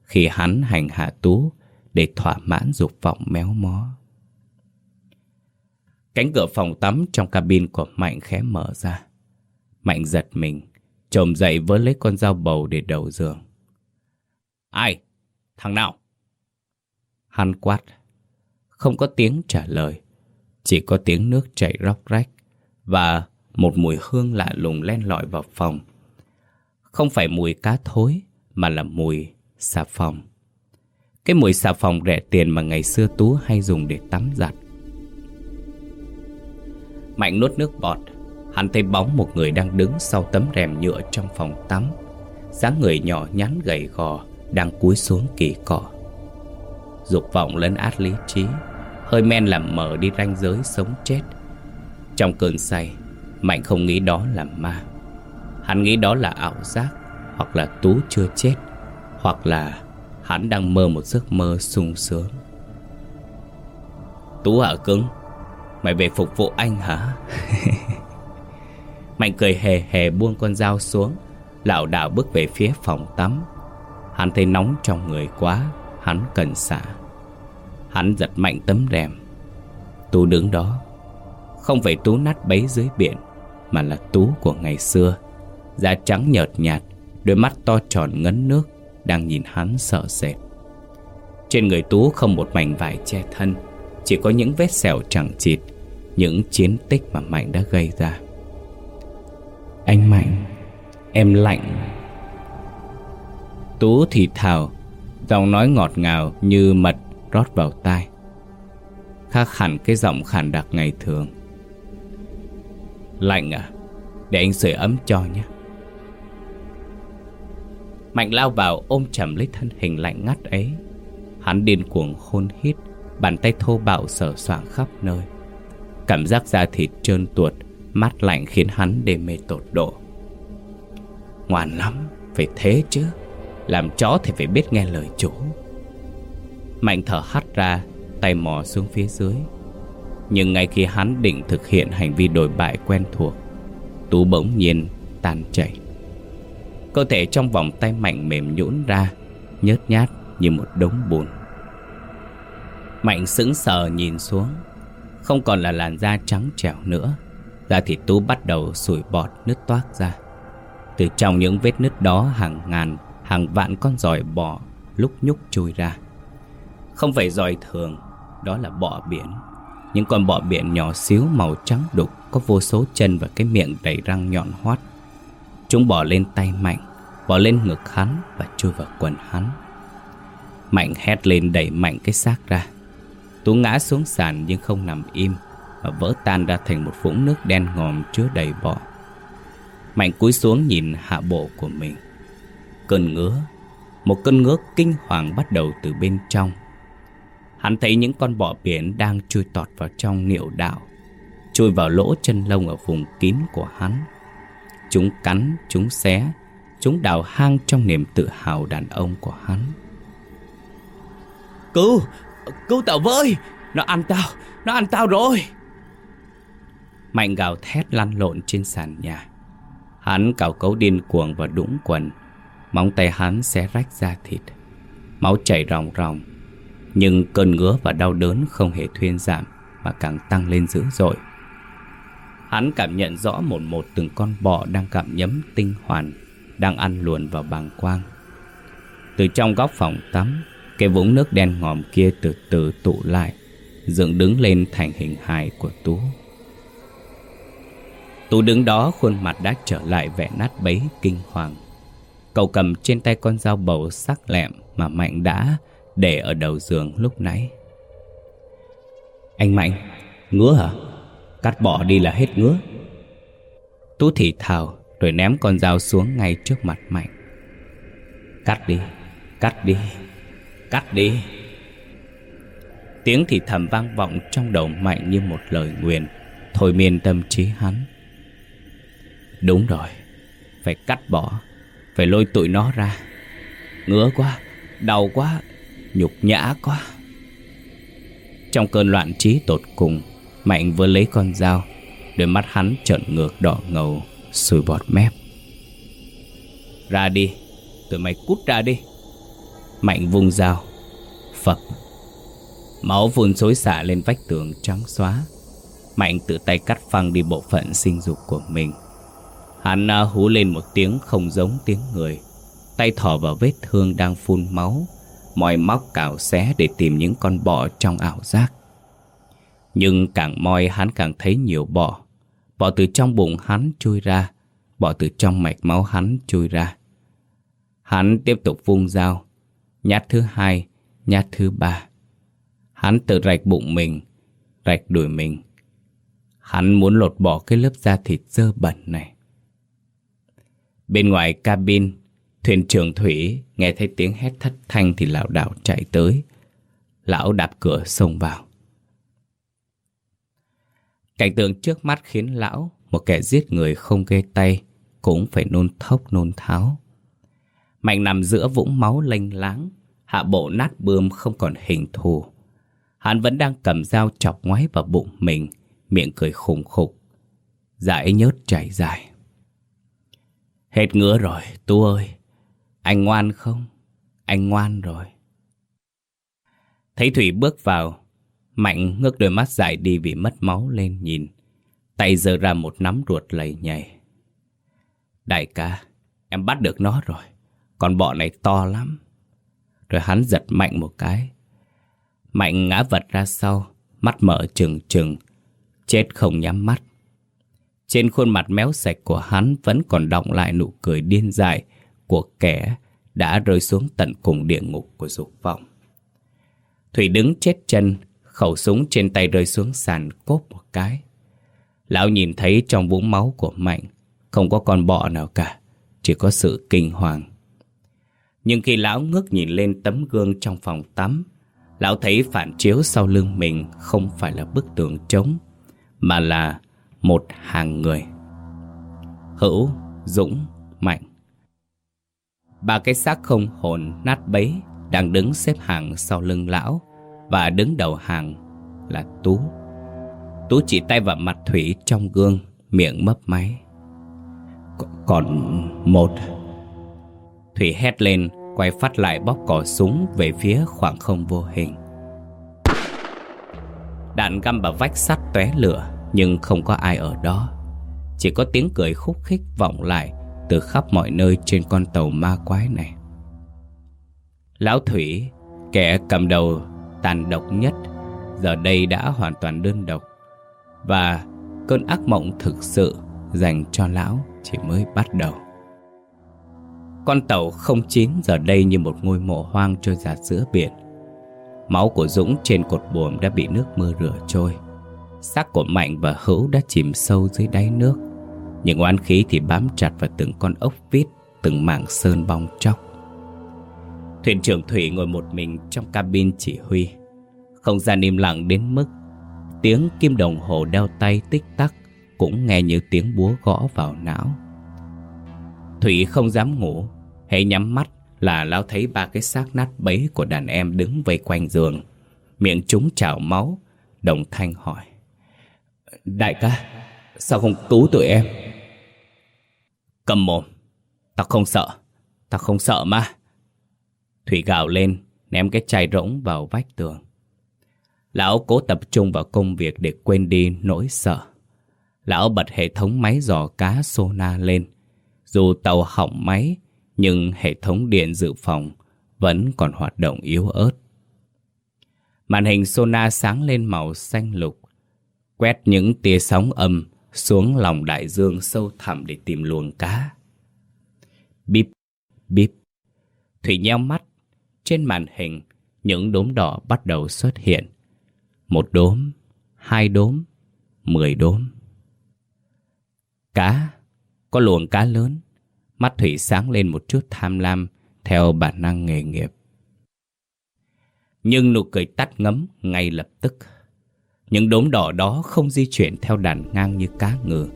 khi hắn hành hạ tú để thỏa mãn dục vọng méo mó. Cánh cửa phòng tắm trong cabin của Mạnh khẽ mở ra. Mạnh giật mình, Trồm dậy vớ lấy con dao bầu để đầu giường. Ai? Thằng nào? Hắn quát. Không có tiếng trả lời. Chỉ có tiếng nước chảy róc rách. Và một mùi hương lạ lùng len lỏi vào phòng. Không phải mùi cá thối, mà là mùi xà phòng. Cái mùi xà phòng rẻ tiền mà ngày xưa Tú hay dùng để tắm giặt. Mạnh nuốt nước bọt Hắn thấy bóng một người đang đứng sau tấm rèm nhựa trong phòng tắm. Dáng người nhỏ nhắn gầy gò Đang cúi xuống kỳ cỏ. Dục vọng lấn át lý trí, Hơi men làm mờ đi ranh giới sống chết. Trong cơn say, Mạnh không nghĩ đó là ma. Hắn nghĩ đó là ảo giác, Hoặc là Tú chưa chết, Hoặc là hắn đang mơ một giấc mơ sung sướng. Tú hả cưng, Mày về phục vụ anh hả? Mạnh cười hề hề buông con dao xuống. Lão đạo bước về phía phòng tắm. Hắn thấy nóng trong người quá, Hắn cần xả. Hắn giật mạnh tấm rèm. Tú đứng đó. Không phải Tú nát bấy dưới biển, Mà là Tú của ngày xưa. Da trắng nhợt nhạt, Đôi mắt to tròn ngấn nước, Đang nhìn hắn sợ sệt. Trên người Tú không một mảnh vải che thân, Chỉ có những vết sẹo chẳng chịt, Những chiến tích mà Mạnh đã gây ra. Anh Mạnh, Em lạnh. Tú thì thào, Giọng nói ngọt ngào như mật rót vào tai. Khác hẳn cái giọng khản đặc ngày thường. Lạnh à Để anh sưởi ấm cho nhé. Mạnh lao vào ôm chầm lấy thân hình lạnh ngắt ấy. Hắn điên cuồng hôn hít, Bàn tay thô bạo sở soạng khắp nơi. Cảm giác da thịt trơn tuột Mát lạnh khiến hắn đê mê tột độ. Ngoan lắm, Phải thế chứ. Làm chó thì phải biết nghe lời chủ Mạnh thở hắt ra, Tay mò xuống phía dưới. Nhưng ngay khi hắn định thực hiện hành vi đổi bại quen thuộc, Tú bỗng nhiên tan chảy. Cơ thể trong vòng tay Mạnh mềm nhũn ra, Nhớt nhát như một đống bùn. Mạnh sững sờ nhìn xuống, Không còn là làn da trắng trẻo nữa. Da thịt Tú bắt đầu sủi bọt nứt toác ra. Từ trong những vết nứt đó hàng ngàn, Hàng vạn con giỏi bọ lúc nhúc chui ra. Không phải giỏi thường, Đó là bọ biển. Những con bọ biển nhỏ xíu màu trắng đục Có vô số chân và cái miệng đầy răng nhọn hoắt. Chúng bò lên tay Mạnh, Bò lên ngực hắn và chui vào quần hắn. Mạnh hét lên đẩy mạnh cái xác ra. Tú ngã xuống sàn nhưng không nằm im. Và vỡ tan ra thành một vũng nước đen ngòm chứa đầy bọ. Mạnh cúi xuống nhìn hạ bộ của mình. Cơn ngứa Một cơn ngứa kinh hoàng bắt đầu từ bên trong. Hắn thấy những con bọ biển đang chui tọt vào trong niệu đạo Chui vào lỗ chân lông ở vùng kín của hắn. Chúng cắn, chúng xé Chúng đào hang trong niềm tự hào đàn ông của hắn. Cứu, cứu tao với Nó ăn tao, nó ăn tao rồi! Mạnh gào thét lăn lộn trên sàn nhà. Hắn cào cấu điên cuồng và đũng quần. Móng tay hắn xé rách da thịt. Máu chảy ròng ròng. Nhưng cơn ngứa và đau đớn không hề thuyên giảm Mà càng tăng lên dữ dội. Hắn cảm nhận rõ một một từng con bọ đang cảm nhấm tinh hoàn, Đang ăn luồn vào bàng quang. Từ trong góc phòng tắm, Cái vũng nước đen ngòm kia từ từ tụ lại, Dựng đứng lên thành hình hài của Tú. Tú đứng đó khuôn mặt đã trở lại vẻ nát bấy kinh hoàng. Cậu cầm trên tay con dao bầu sắc lẹm mà Mạnh đã để ở đầu giường lúc nãy. Anh Mạnh, ngứa hả? Cắt bỏ đi là hết ngứa. Tú thì thào Rồi ném con dao xuống ngay trước mặt Mạnh. Cắt đi Cắt đi Cắt đi. Tiếng thì thầm vang vọng trong đầu Mạnh như một lời nguyền Thôi miên tâm trí hắn. Đúng rồi. Phải cắt bỏ. Phải lôi tụi nó ra. Ngứa quá, Đau quá, Nhục nhã quá. Trong cơn loạn trí tột cùng, Mạnh vừa lấy con dao, Đôi mắt hắn trợn ngược đỏ ngầu, Sùi bọt mép. Ra đi, Tụi mày cút ra đi. Mạnh vung dao, Phập. Máu vun xối xả lên vách tường trắng xóa. Mạnh tự tay cắt phăng đi bộ phận sinh dục của mình. Hắn à, hú lên một tiếng không giống tiếng người. Tay thò vào vết thương đang phun máu. Mòi móc cào xé để tìm những con bọ trong ảo giác. Nhưng càng moi, hắn càng thấy nhiều bọ. Bọ từ trong bụng hắn chui ra, Bọ từ trong mạch máu hắn chui ra. Hắn tiếp tục vung dao. Nhát thứ hai, Nhát thứ ba. Hắn tự rạch bụng mình, Rạch đuổi mình. Hắn muốn lột bỏ cái lớp da thịt dơ bẩn này. Bên ngoài cabin, Thuyền trưởng Thủy nghe thấy tiếng hét thất thanh thì lảo đảo chạy tới. Lão đạp cửa xông vào. Cảnh tượng trước mắt khiến lão, Một kẻ giết người không ghê tay, Cũng phải nôn thốc nôn tháo. Mạnh nằm giữa vũng máu lênh láng, Hạ bộ nát bươm không còn hình thù. Hắn vẫn đang cầm dao chọc ngoáy vào bụng mình, Miệng cười khủng khục. Giải nhớt chảy dài. Hết ngứa rồi, Tú ơi. Anh ngoan không? Anh ngoan rồi. Thấy Thủy bước vào Mạnh ngước đôi mắt dài đi vì mất máu lên nhìn. Tay giơ ra một nắm ruột lầy nhầy. Đại ca Em bắt được nó rồi. Còn bọ này to lắm. Rồi hắn giật mạnh một cái. Mạnh ngã vật ra sau Mắt mở trừng trừng Chết không nhắm mắt. Trên khuôn mặt méo sạch của hắn Vẫn còn đọng lại nụ cười điên dại Của kẻ đã rơi xuống tận cùng địa ngục của dục vọng. Thủy đứng chết chân, Khẩu súng trên tay rơi xuống sàn cốp một cái. Lão nhìn thấy trong vũng máu của Mạnh, Không có con bọ nào cả, Chỉ có sự kinh hoàng. Nhưng khi lão ngước nhìn lên tấm gương trong phòng tắm, Lão thấy phản chiếu sau lưng mình Không phải là bức tường trống, Mà là một hàng người. Hữu, Dũng, Mạnh. Ba cái xác không hồn nát bấy Đang đứng xếp hàng sau lưng lão Và đứng đầu hàng là Tú. Tú chỉ tay vào mặt Thủy trong gương Miệng mấp máy. Còn một. Thủy hét lên Quay phát lại bóp cò súng Về phía khoảng không vô hình. Đạn găm vào vách sắt tóe lửa. Nhưng không có ai ở đó Chỉ có tiếng cười khúc khích vọng lại Từ khắp mọi nơi trên con tàu ma quái này Lão Thủy, Kẻ cầm đầu tàn độc nhất, Giờ đây đã hoàn toàn đơn độc và cơn ác mộng thực sự dành cho lão chỉ mới bắt đầu. Con tàu không chín giờ đây như một ngôi mộ hoang trôi giạt giữa biển. Máu của Dũng trên cột buồm đã bị nước mưa rửa trôi. Xác của Mạnh và Hữu đã chìm sâu dưới đáy nước. Những oán khí thì bám chặt vào từng con ốc vít, từng mảng sơn bong chóc. Thuyền trưởng Thủy ngồi một mình trong cabin chỉ huy. Không gian im lặng đến mức Tiếng kim đồng hồ đeo tay tích tắc Cũng nghe như tiếng búa gõ vào não Thủy không dám ngủ Hãy nhắm mắt là lão thấy ba cái xác nát bấy của đàn em đứng vây quanh giường Miệng chúng trào máu Đồng thanh hỏi Đại ca Sao không cứu tụi em Cầm mồm Tao không sợ Tao không sợ mà Thủy gào lên Ném cái chai rỗng vào vách tường Lão cố tập trung vào công việc để quên đi nỗi sợ. Lão bật hệ thống máy dò cá Sona lên. Dù tàu hỏng máy, nhưng hệ thống điện dự phòng vẫn còn hoạt động yếu ớt. Màn hình Sona sáng lên màu xanh lục, quét những tia sóng âm xuống lòng đại dương sâu thẳm để tìm luồng cá. Bíp, bíp. Thủy nheo mắt, trên màn hình những đốm đỏ bắt đầu xuất hiện. Một đốm, hai đốm, mười đốm. Cá, có luồng cá lớn. Mắt Thủy sáng lên một chút tham lam theo bản năng nghề nghiệp. Nhưng nụ cười tắt ngấm ngay lập tức. Những đốm đỏ đó không di chuyển theo đàn ngang như cá ngừ.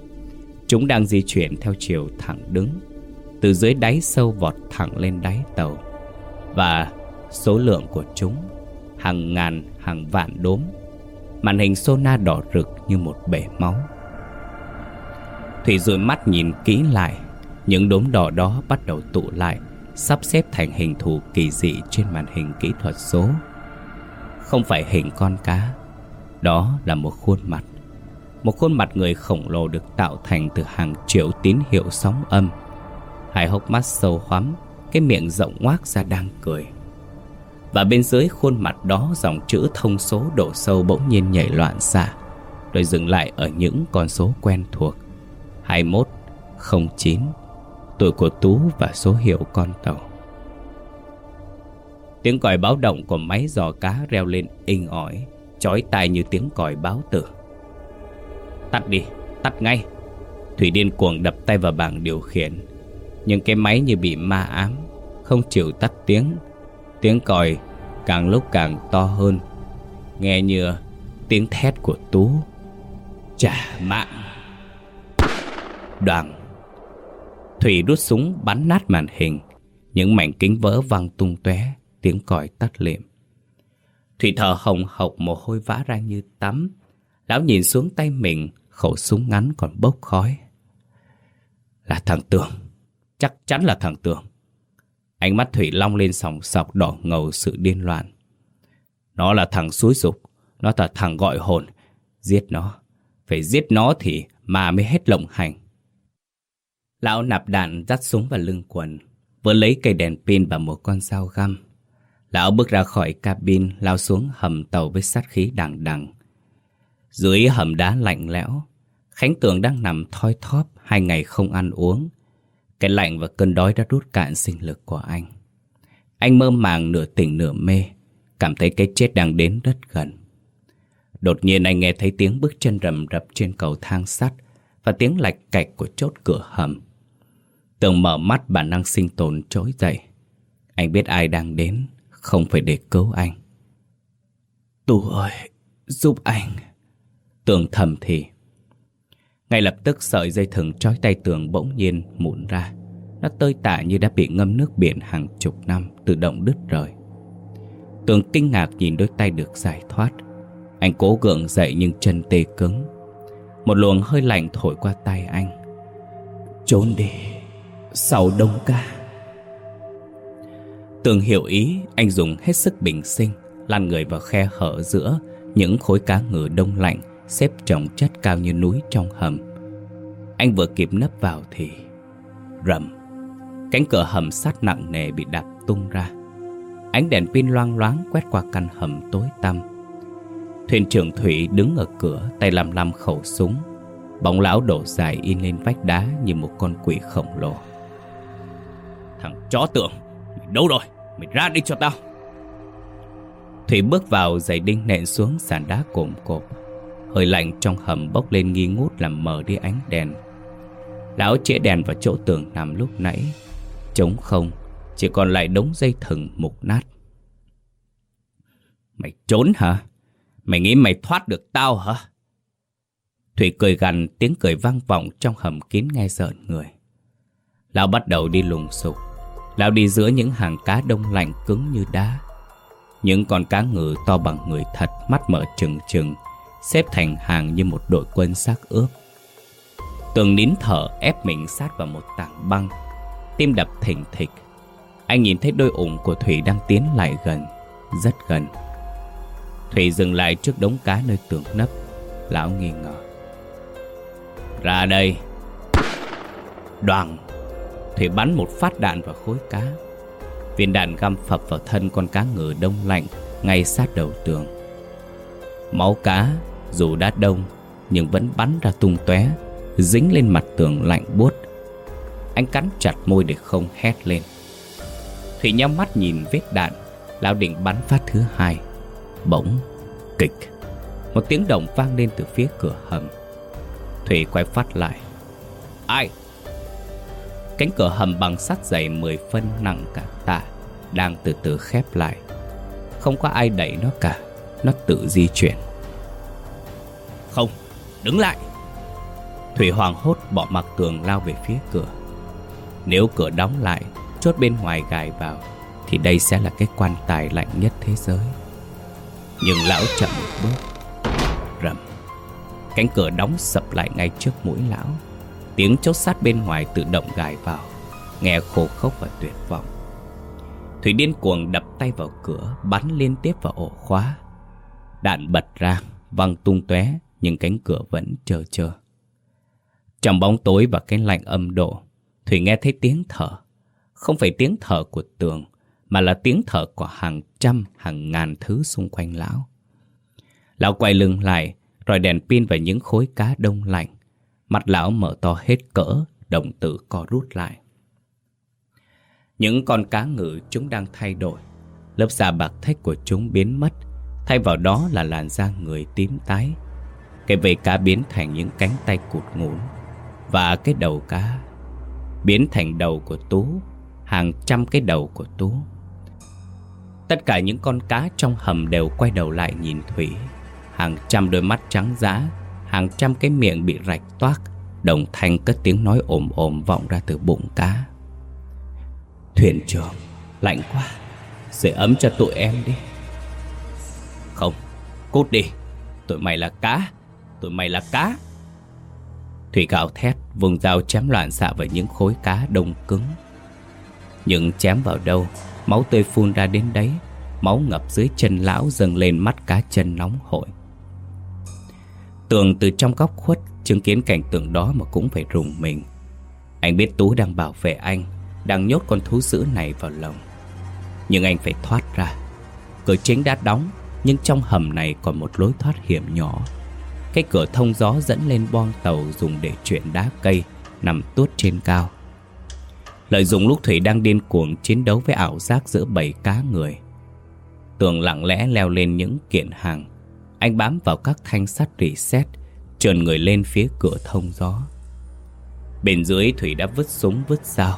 Chúng đang di chuyển theo chiều thẳng đứng, từ dưới đáy sâu vọt thẳng lên đáy tàu. Và số lượng của chúng, hàng ngàn, hàng vạn đốm, Màn hình Sona đỏ rực như một bể máu Thủy dụi mắt nhìn kỹ lại Những đốm đỏ đó bắt đầu tụ lại Sắp xếp thành hình thù kỳ dị trên màn hình kỹ thuật số Không phải hình con cá đó là một khuôn mặt. Một khuôn mặt người khổng lồ được tạo thành từ hàng triệu tín hiệu sóng âm. Hai hốc mắt sâu hoắm Cái miệng rộng ngoác ra đang cười. Và bên dưới khuôn mặt đó dòng chữ thông số độ sâu bỗng nhiên nhảy loạn xạ Rồi dừng lại ở những con số quen thuộc. 21, 09 Tuổi của Tú và số hiệu con tàu. Tiếng còi báo động của máy dò cá reo lên inh ỏi. Chói tai như tiếng còi báo tử. Tắt đi, tắt ngay. Thủy điên cuồng đập tay vào bảng điều khiển. Nhưng cái máy như bị ma ám Không chịu tắt tiếng. Tiếng còi Càng lúc càng to hơn. Nghe như tiếng thét của Tú. Trả mạng Đoàn. Thủy rút súng bắn nát màn hình. Những mảnh kính vỡ văng tung tóe Tiếng còi tắt liệm. Thủy thở hồng hộc mồ hôi vã ra như tắm. Lão nhìn xuống tay mình, Khẩu súng ngắn còn bốc khói. Là thằng Tường. Chắc chắn là thằng Tường. Ánh mắt Thủy long lên sòng sọc đỏ ngầu sự điên loạn. Nó là thằng suối dục. Nó là thằng gọi hồn. Giết nó. Phải giết nó thì mà mới hết lộng hành. Lão nạp đạn dắt súng vào lưng quần, Vừa lấy cây đèn pin và một con dao găm. Lão bước ra khỏi cabin, Lao xuống hầm tàu với sát khí đằng đằng. Dưới hầm đá lạnh lẽo, Khánh Tường đang nằm thoi thóp, Hai ngày không ăn uống. Cái lạnh và cơn đói đã rút cạn sinh lực của anh. Anh mơ màng nửa tỉnh nửa mê, Cảm thấy cái chết đang đến rất gần. Đột nhiên anh nghe thấy tiếng bước chân rầm rập trên cầu thang sắt Và tiếng lạch cạch của chốt cửa hầm. Tường mở mắt, bản năng sinh tồn trỗi dậy. Anh biết ai đang đến. Không phải để cứu anh. Tù ơi Giúp anh. Tường thầm thì. Ngay lập tức sợi dây thừng trói tay tường bỗng nhiên mụn ra. Nó tơi tả như đã bị ngâm nước biển hàng chục năm Tự động đứt rời. Tường kinh ngạc nhìn đôi tay được giải thoát. Anh cố gượng dậy nhưng chân tê cứng. Một luồng hơi lạnh thổi qua tay anh. Trốn đi Sau đông ca Tường hiểu ý, Anh dùng hết sức bình sinh, Lăn người vào khe hở giữa Những khối cá ngừ đông lạnh, Xếp chồng chất cao như núi trong hầm. Anh vừa kịp nấp vào thì Rầm, Cánh cửa hầm sắt nặng nề bị đạp tung ra. Ánh đèn pin loang loáng quét qua căn hầm tối tăm. Thuyền trưởng Thủy đứng ở cửa, Tay làm làm khẩu súng. Bóng lão đổ dài in lên vách đá Như một con quỷ khổng lồ. Thằng chó tượng đâu rồi? Mày ra đi cho tao. Thủy bước vào giày đinh nện xuống sàn đá cồm cộp. Hơi lạnh trong hầm bốc lên nghi ngút Làm mờ đi ánh đèn. Lão chĩa đèn vào chỗ tường nằm lúc nãy. Trống không, Chỉ còn lại đống dây thừng mục nát. Mày trốn hả? Mày nghĩ mày thoát được tao hả? Thủy cười gằn, tiếng cười vang vọng trong hầm kín nghe rợn người. Lão bắt đầu đi lùng sục. Lão đi giữa những hàng cá đông lạnh cứng như đá. Những con cá ngừ to bằng người thật, Mắt mở trừng trừng, Xếp thành hàng như một đội quân xác ướp. Tường nín thở ép mình sát vào một tảng băng, Tim đập thình thịch. Anh nhìn thấy đôi ủng của Thủy đang tiến lại gần, Rất gần. Thủy dừng lại trước đống cá nơi tường nấp. Lão nghi ngờ. Ra đây. Đoàn. Thủy bắn một phát đạn vào khối cá. Viên đạn găm phập vào thân con cá ngừ đông lạnh, Ngay sát đầu tường. Máu cá, dù đã đông, Nhưng vẫn bắn ra tung tóe, Dính lên mặt tường lạnh buốt. Anh cắn chặt môi để không hét lên. Thủy nhắm mắt nhìn vết đạn, Lão định bắn phát thứ hai. Bỗng, kịch. Một tiếng động vang lên từ phía cửa hầm. Thủy quay phát lại. Ai? Cánh cửa hầm bằng sắt dày 10 phân nặng cả tạ Đang từ từ khép lại. Không có ai đẩy nó cả Nó tự di chuyển. Không, đứng lại. Thủy hoàng hốt bỏ mặt tường lao về phía cửa. Nếu cửa đóng lại Chốt bên ngoài gài vào Thì đây sẽ là cái quan tài lạnh nhất thế giới. Nhưng lão chậm một bước. Rầm. Cánh cửa đóng sập lại ngay trước mũi lão Tiếng chốt sắt bên ngoài tự động gài vào, Nghe khô khốc và tuyệt vọng. Thủy điên cuồng đập tay vào cửa, Bắn liên tiếp vào ổ khóa. Đạn bật ra, Văng tung tóe, Nhưng cánh cửa vẫn chờ chờ Trong bóng tối và cái lạnh âm độ, Thủy nghe thấy tiếng thở. Không phải tiếng thở của tường, Mà là tiếng thở của hàng trăm, Hàng ngàn thứ xung quanh lão. Lão quay lưng lại Rồi đèn pin vào những khối cá đông lạnh. Mặt lão mở to hết cỡ, Đồng tử co rút lại. Những con cá ngự chúng đang thay đổi. Lớp da bạc thách của chúng biến mất. Thay vào đó là làn da người tím tái. Cái vây cá biến thành những cánh tay cụt ngủn. Và cái đầu cá Biến thành đầu của Tú. Hàng trăm cái đầu của Tú. Tất cả những con cá trong hầm đều quay đầu lại nhìn Thủy. Hàng trăm đôi mắt trắng giá Hàng trăm cái miệng bị rạch toác, Đồng thanh cất tiếng nói ồm ồm vọng ra từ bụng cá. Thuyền trưởng, Lạnh quá Sưởi ấm cho tụi em đi. Không, Cút đi, Tụi mày là cá, Tụi mày là cá. Thủy gạo thét, Vùng dao chém loạn xạ vào những khối cá đông cứng. Nhưng chém vào đâu, Máu tươi phun ra đến đấy, Máu ngập dưới chân lão dâng lên mắt cá chân nóng hổi. Tường từ trong góc khuất Chứng kiến cảnh tượng đó mà cũng phải rùng mình. Anh biết Tú đang bảo vệ anh, Đang nhốt con thú dữ này vào lồng Nhưng anh phải thoát ra. Cửa chính đã đóng, Nhưng trong hầm này còn một lối thoát hiểm nhỏ. Cái cửa thông gió dẫn lên boong tàu Dùng để chuyển đá cây, Nằm tuốt trên cao. Lợi dụng lúc Thủy đang điên cuồng Chiến đấu với ảo giác giữa bảy cá người, Tường lặng lẽ leo lên những kiện hàng anh bám vào các thanh sắt reset, Trườn người lên phía cửa thông gió. Bên dưới Thủy đã vứt súng, vứt dao.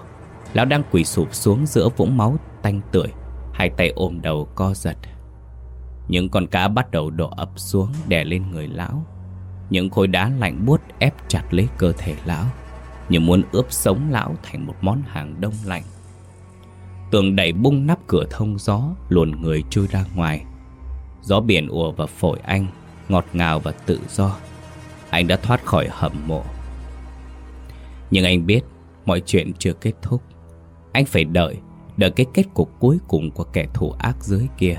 Lão đang quỳ sụp xuống giữa vũng máu tanh tưởi, Hai tay ôm đầu co giật. Những con cá bắt đầu đổ ập xuống, đè lên người lão. Những khối đá lạnh buốt ép chặt lấy cơ thể lão, Như muốn ướp sống lão thành một món hàng đông lạnh. Tường đẩy bung nắp cửa thông gió, Luồn người chui ra ngoài. Gió biển ùa vào phổi anh, Ngọt ngào và tự do. Anh đã thoát khỏi hầm mộ. Nhưng anh biết Mọi chuyện chưa kết thúc. Anh phải đợi Đợi cái kết cục cuối cùng của kẻ thù ác dưới kia.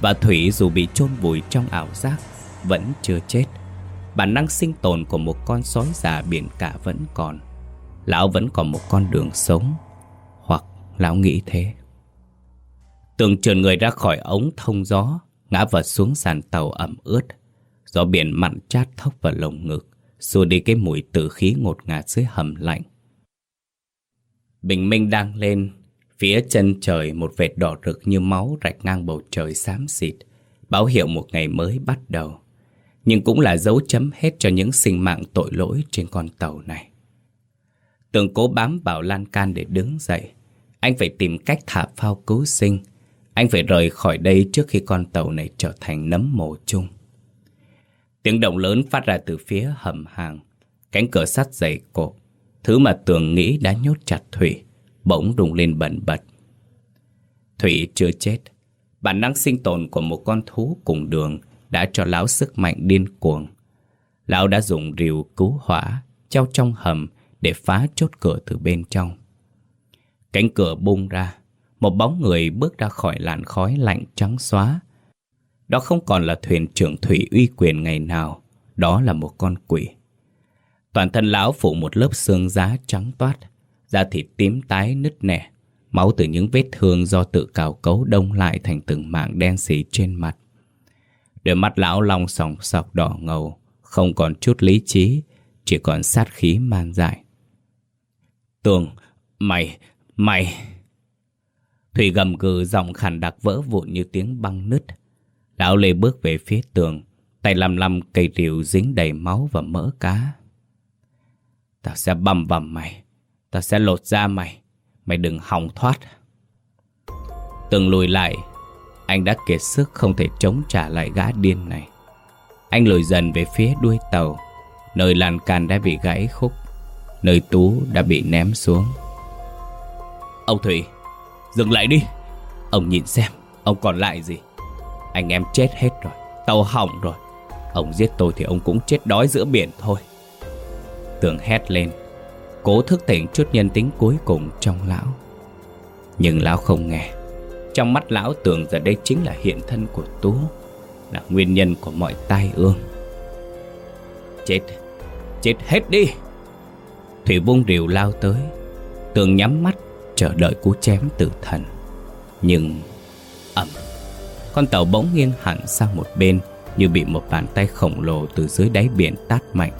Và Thủy dù bị chôn vùi trong ảo giác, Vẫn chưa chết. Bản năng sinh tồn của một con sói già biển cả vẫn còn. Lão vẫn còn một con đường sống, hoặc Lão nghĩ thế. Tường trườn người ra khỏi ống thông gió, Ngã vật xuống sàn tàu ẩm ướt. Gió biển mặn chát thốc vào lồng ngực, Xua đi cái mùi tử khí ngột ngạt dưới hầm lạnh. Bình minh đang lên, Phía chân trời một vệt đỏ rực như máu rạch ngang bầu trời xám xịt. Báo hiệu một ngày mới bắt đầu. Nhưng cũng là dấu chấm hết cho những sinh mạng tội lỗi trên con tàu này. Tường cố bám vào lan can để đứng dậy. Anh phải tìm cách thả phao cứu sinh. Anh phải rời khỏi đây trước khi con tàu này trở thành nấm mồ chung. Tiếng động lớn phát ra từ phía hầm hàng. Cánh cửa sắt dày cộp Thứ mà Tường nghĩ đã nhốt chặt Thủy, Bỗng rung lên bẩn bật. Thủy chưa chết. Bản năng sinh tồn của một con thú cùng đường Đã cho lão sức mạnh điên cuồng. Lão đã dùng rìu cứu hỏa, Treo trong hầm Để phá chốt cửa từ bên trong. Cánh cửa bung ra. Một bóng người bước ra khỏi làn khói lạnh trắng xóa. Đó không còn là thuyền trưởng thủy uy quyền ngày nào Đó là một con quỷ. Toàn thân lão phủ một lớp xương giá trắng toát Da thịt tím tái nứt nẻ Máu từ những vết thương do tự cào cấu đông lại thành từng mảng đen xì trên mặt. Đôi mắt lão long sòng sọc đỏ ngầu Không còn chút lý trí Chỉ còn sát khí man dại. Tường, mày, Mày... Thủy gầm gừ giọng khàn đặc vỡ vụn như tiếng băng nứt. Lão Lê bước về phía tường, tay lăm lăm cây rìu dính đầy máu và mỡ cá. Tao sẽ bầm vầm mày, tao sẽ lột da mày, mày đừng hòng thoát. Tường lùi lại, anh đã kiệt sức không thể chống trả lại gã điên này. Anh lùi dần về phía đuôi tàu, nơi lan can đã bị gãy khúc, nơi Tú đã bị ném xuống. Ông Thủy Dừng lại đi. Ông nhìn xem, Ông còn lại gì? Anh em chết hết rồi, Tàu hỏng rồi. Ông giết tôi thì ông cũng chết đói giữa biển thôi. Tường hét lên. Cố thức tỉnh chút nhân tính cuối cùng trong lão. Nhưng lão không nghe. Trong mắt lão tưởng giờ đây chính là hiện thân của Tú, Là nguyên nhân của mọi tai ương. Chết Chết hết đi. Thủy vung rìu lao tới. Tường nhắm mắt chờ đợi cú chém tử thần. Nhưng ầm, Con tàu bỗng nghiêng hẳn sang một bên Như bị một bàn tay khổng lồ từ dưới đáy biển tát mạnh.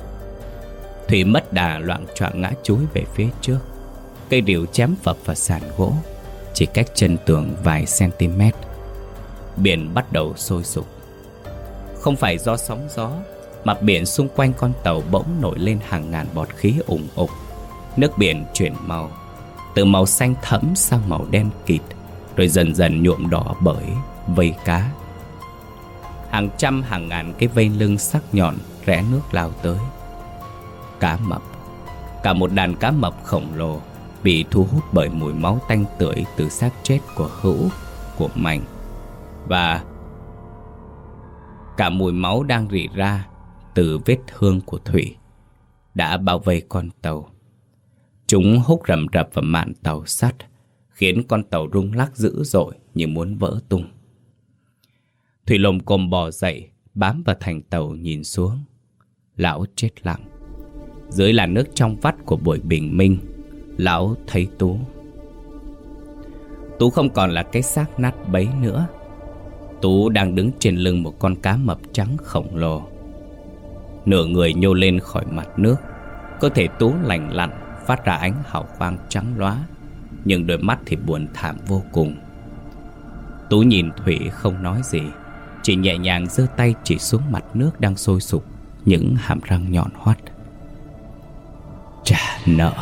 Thủy mất đà loạn choạng ngã chúi về phía trước. Cây rìu chém phập vào sàn gỗ Chỉ cách chân tường vài cm. Biển bắt đầu sôi sục. Không phải do sóng gió Mặt biển xung quanh con tàu bỗng nổi lên hàng ngàn bọt khí ủng ục. Nước biển chuyển màu từ màu xanh thẫm sang màu đen kịt Rồi dần dần nhuộm đỏ bởi vây cá Hàng trăm hàng ngàn cái vây lưng sắc nhọn rẽ nước lao tới Cá mập Cả một đàn cá mập khổng lồ Bị thu hút bởi mùi máu tanh tưởi từ xác chết của Hữu, của Mạnh Và cả mùi máu đang rỉ ra từ vết thương của Thủy đã bao vây con tàu. Chúng hút rầm rập vào mạn tàu sắt, khiến con tàu rung lắc dữ dội như muốn vỡ tung. Thủy lồng cồm bò dậy, bám vào thành tàu nhìn xuống. Lão chết lặng. Dưới là nước trong vắt của buổi bình minh, lão thấy Tú. Tú không còn là cái xác nát bấy nữa. Tú đang đứng trên lưng một con cá mập trắng khổng lồ. Nửa người nhô lên khỏi mặt nước, cơ thể Tú lành lặn phát ra ánh hào quang trắng lóa, nhưng đôi mắt thì buồn thảm vô cùng. Tú nhìn Thủy không nói gì, chỉ nhẹ nhàng giơ tay chỉ xuống mặt nước đang sôi sục những hàm răng nhọn hoắt. Trả nợ.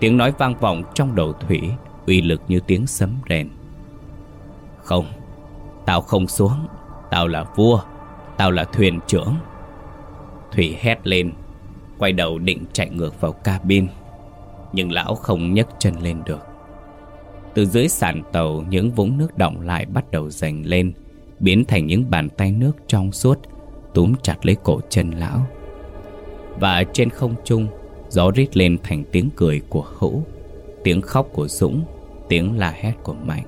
Tiếng nói vang vọng trong đầu Thủy, uy lực như tiếng sấm rền. Không, tao không xuống, tao là vua, tao là thuyền trưởng. Thủy hét lên, quay đầu định chạy ngược vào cabin, nhưng lão không nhấc chân lên được. Từ dưới sàn tàu, những vũng nước động lại bắt đầu dành lên, biến thành những bàn tay nước trong suốt, túm chặt lấy cổ chân lão. Và trên không trung, gió rít lên thành tiếng cười của Hữu, tiếng khóc của Dũng, tiếng la hét của Mạnh.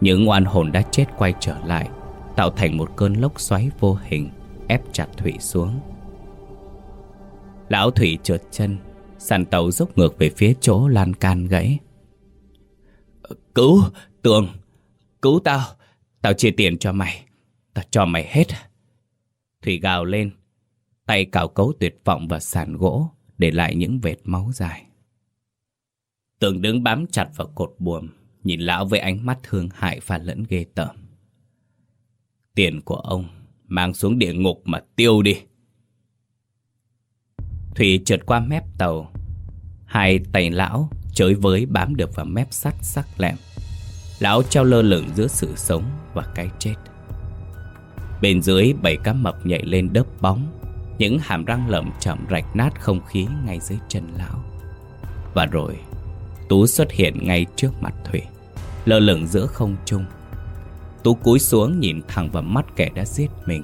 Những oan hồn đã chết quay trở lại, tạo thành một cơn lốc xoáy vô hình, ép chặt Thủy xuống. Lão Thủy trượt chân, sàn tàu dốc ngược về phía chỗ lan can gãy. Cứu, Tường, cứu tao, tao chia tiền cho mày, tao cho mày hết. Thủy gào lên, tay cào cấu tuyệt vọng vào sàn gỗ, để lại những vệt máu dài. Tường đứng bám chặt vào cột buồm, nhìn lão với ánh mắt thương hại và lẫn ghê tởm. Tiền của ông mang xuống địa ngục mà tiêu đi. Thủy trượt qua mép tàu, hai tay lão chới với bám được vào mép sắt sắc lẹm. Lão treo lơ lửng giữa sự sống và cái chết. Bên dưới bảy cá mập nhảy lên đớp bóng, những hàm răng lợm chậm rạch nát không khí ngay dưới chân lão. Và rồi, Tú xuất hiện ngay trước mặt Thủy, lơ lửng giữa không trung. Tú cúi xuống nhìn thẳng vào mắt kẻ đã giết mình.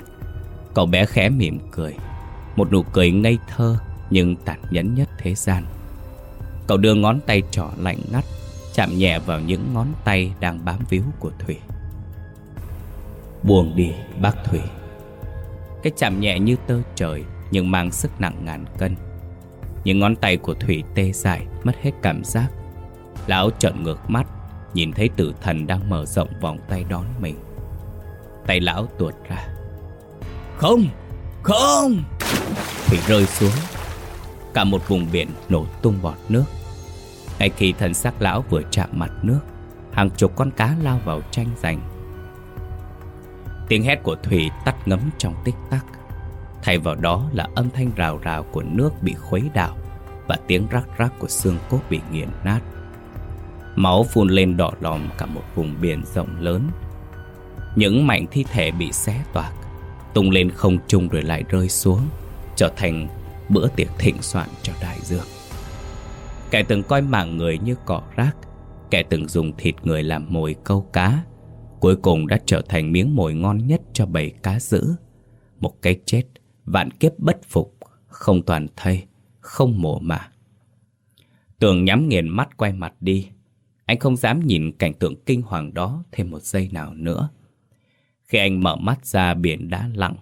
Cậu bé khẽ mỉm cười, một nụ cười ngây thơ nhưng tàn nhẫn nhất thế gian. Cậu đưa ngón tay trỏ lạnh ngắt, chạm nhẹ vào những ngón tay đang bám víu của Thủy. Buông đi, bác Thủy. Cái chạm nhẹ như tơ trời nhưng mang sức nặng ngàn cân. Những ngón tay của Thủy tê dại, mất hết cảm giác. Lão trợn ngược mắt, nhìn thấy tử thần đang mở rộng vòng tay đón mình. Tay lão tuột ra. Không, không! Thủy rơi xuống. Cả một vùng biển nổ tung bọt nước. Ngay khi thân xác lão vừa chạm mặt nước, hàng chục con cá lao vào tranh giành. Tiếng hét của Thủy tắt ngấm trong tích tắc. Thay vào đó là âm thanh rào rào của nước bị khuấy đảo và tiếng rắc rắc của xương cốt bị nghiền nát. Máu phun lên đỏ lòm cả một vùng biển rộng lớn. Những mảnh thi thể bị xé toạc, tung lên không trung rồi lại rơi xuống, trở thành bữa tiệc thịnh soạn cho đại dương. Kẻ từng coi mạng người như cỏ rác, kẻ từng dùng thịt người làm mồi câu cá, cuối cùng đã trở thành miếng mồi ngon nhất cho bầy cá dữ. Một cái chết vạn kiếp bất phục, không toàn thây, không mổ mà. Tường nhắm nghiền mắt quay mặt đi. Anh không dám nhìn cảnh tượng kinh hoàng đó thêm một giây nào nữa. Khi anh mở mắt ra biển đã lặng,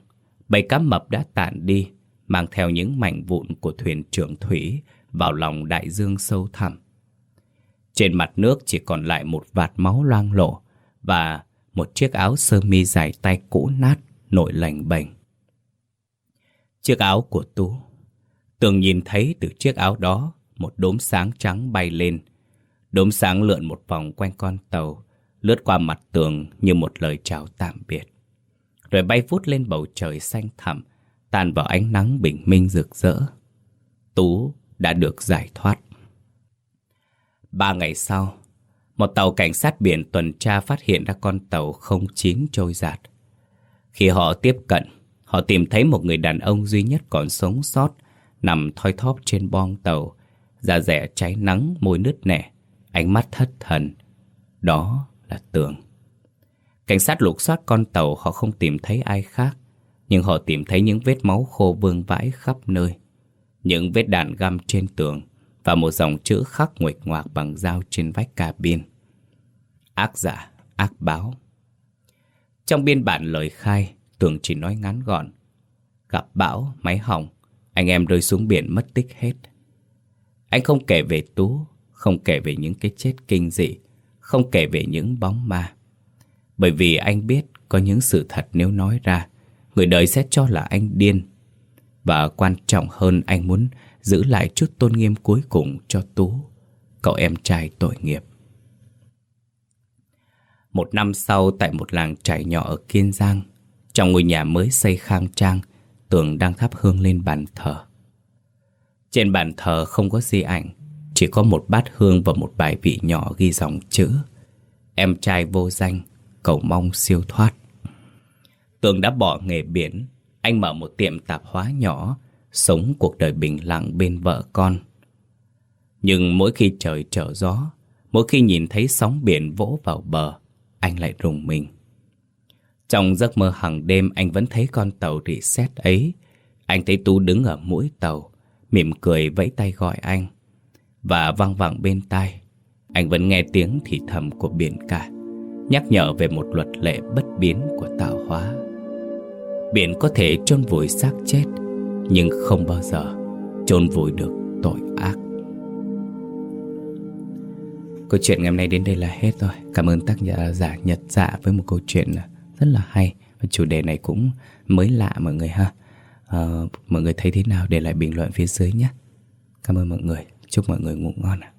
bầy cá mập đã tản đi, mang theo những mảnh vụn của thuyền trưởng thủy vào lòng đại dương sâu thẳm. Trên mặt nước chỉ còn lại một vạt máu loang lổ và một chiếc áo sơ mi dài tay cũ nát nổi lành bềnh. Chiếc áo của Tú. Tường nhìn thấy từ chiếc áo đó một đốm sáng trắng bay lên. Đốm sáng lượn một vòng quanh con tàu, lướt qua mặt tường như một lời chào tạm biệt. Rồi bay vút lên bầu trời xanh thẳm, tan vào ánh nắng bình minh rực rỡ. Tú đã được giải thoát. Ba ngày sau, Một tàu cảnh sát biển tuần tra phát hiện ra con tàu 09 trôi giạt. Khi họ tiếp cận, họ tìm thấy một người đàn ông duy nhất còn sống sót, nằm thoi thóp trên bong tàu, da rẻ cháy nắng, môi nứt nẻ, ánh mắt thất thần. Đó là Tường. Cảnh sát lục soát con tàu họ không tìm thấy ai khác, nhưng họ tìm thấy những vết máu khô vương vãi khắp nơi. Những vết đạn găm trên tường và một dòng chữ khắc nguệch ngoạc bằng dao trên vách cabin. Ác giả, ác báo. Trong biên bản lời khai, Tường chỉ nói ngắn gọn. Gặp bão, máy hỏng, anh em rơi xuống biển mất tích hết. Anh không kể về Tú, không kể về những cái chết kinh dị, không kể về những bóng ma. Bởi vì anh biết có những sự thật nếu nói ra, người đời sẽ cho là anh điên. Và quan trọng hơn anh muốn giữ lại chút tôn nghiêm cuối cùng cho Tú, cậu em trai tội nghiệp. Một năm sau tại một làng trải nhỏ ở Kiên Giang, trong ngôi nhà mới xây khang trang, Tường đang thắp hương lên bàn thờ. Trên bàn thờ không có di ảnh, chỉ có một bát hương và một bài vị nhỏ ghi dòng chữ Em trai vô danh, cầu mong siêu thoát. Tường đã bỏ nghề biển, anh mở một tiệm tạp hóa nhỏ, sống cuộc đời bình lặng bên vợ con. Nhưng mỗi khi trời trở gió, mỗi khi nhìn thấy sóng biển vỗ vào bờ, anh lại rùng mình. Trong giấc mơ hàng đêm anh vẫn thấy con tàu reset ấy. Anh thấy Tú đứng ở mũi tàu, mỉm cười vẫy tay gọi anh. Và văng vẳng bên tai, anh vẫn nghe tiếng thì thầm của biển cả, nhắc nhở về một luật lệ bất biến của tạo hóa. Biển có thể chôn vùi xác chết, nhưng không bao giờ chôn vùi được tội ác. Câu chuyện ngày hôm nay đến đây là hết rồi. Cảm ơn tác giả giả Nhật Dạ với một câu chuyện rất là hay và chủ đề này cũng mới lạ mọi người ha. À, mọi người thấy thế nào để lại bình luận phía dưới nhé. Cảm ơn mọi người. Chúc mọi người ngủ ngon ạ.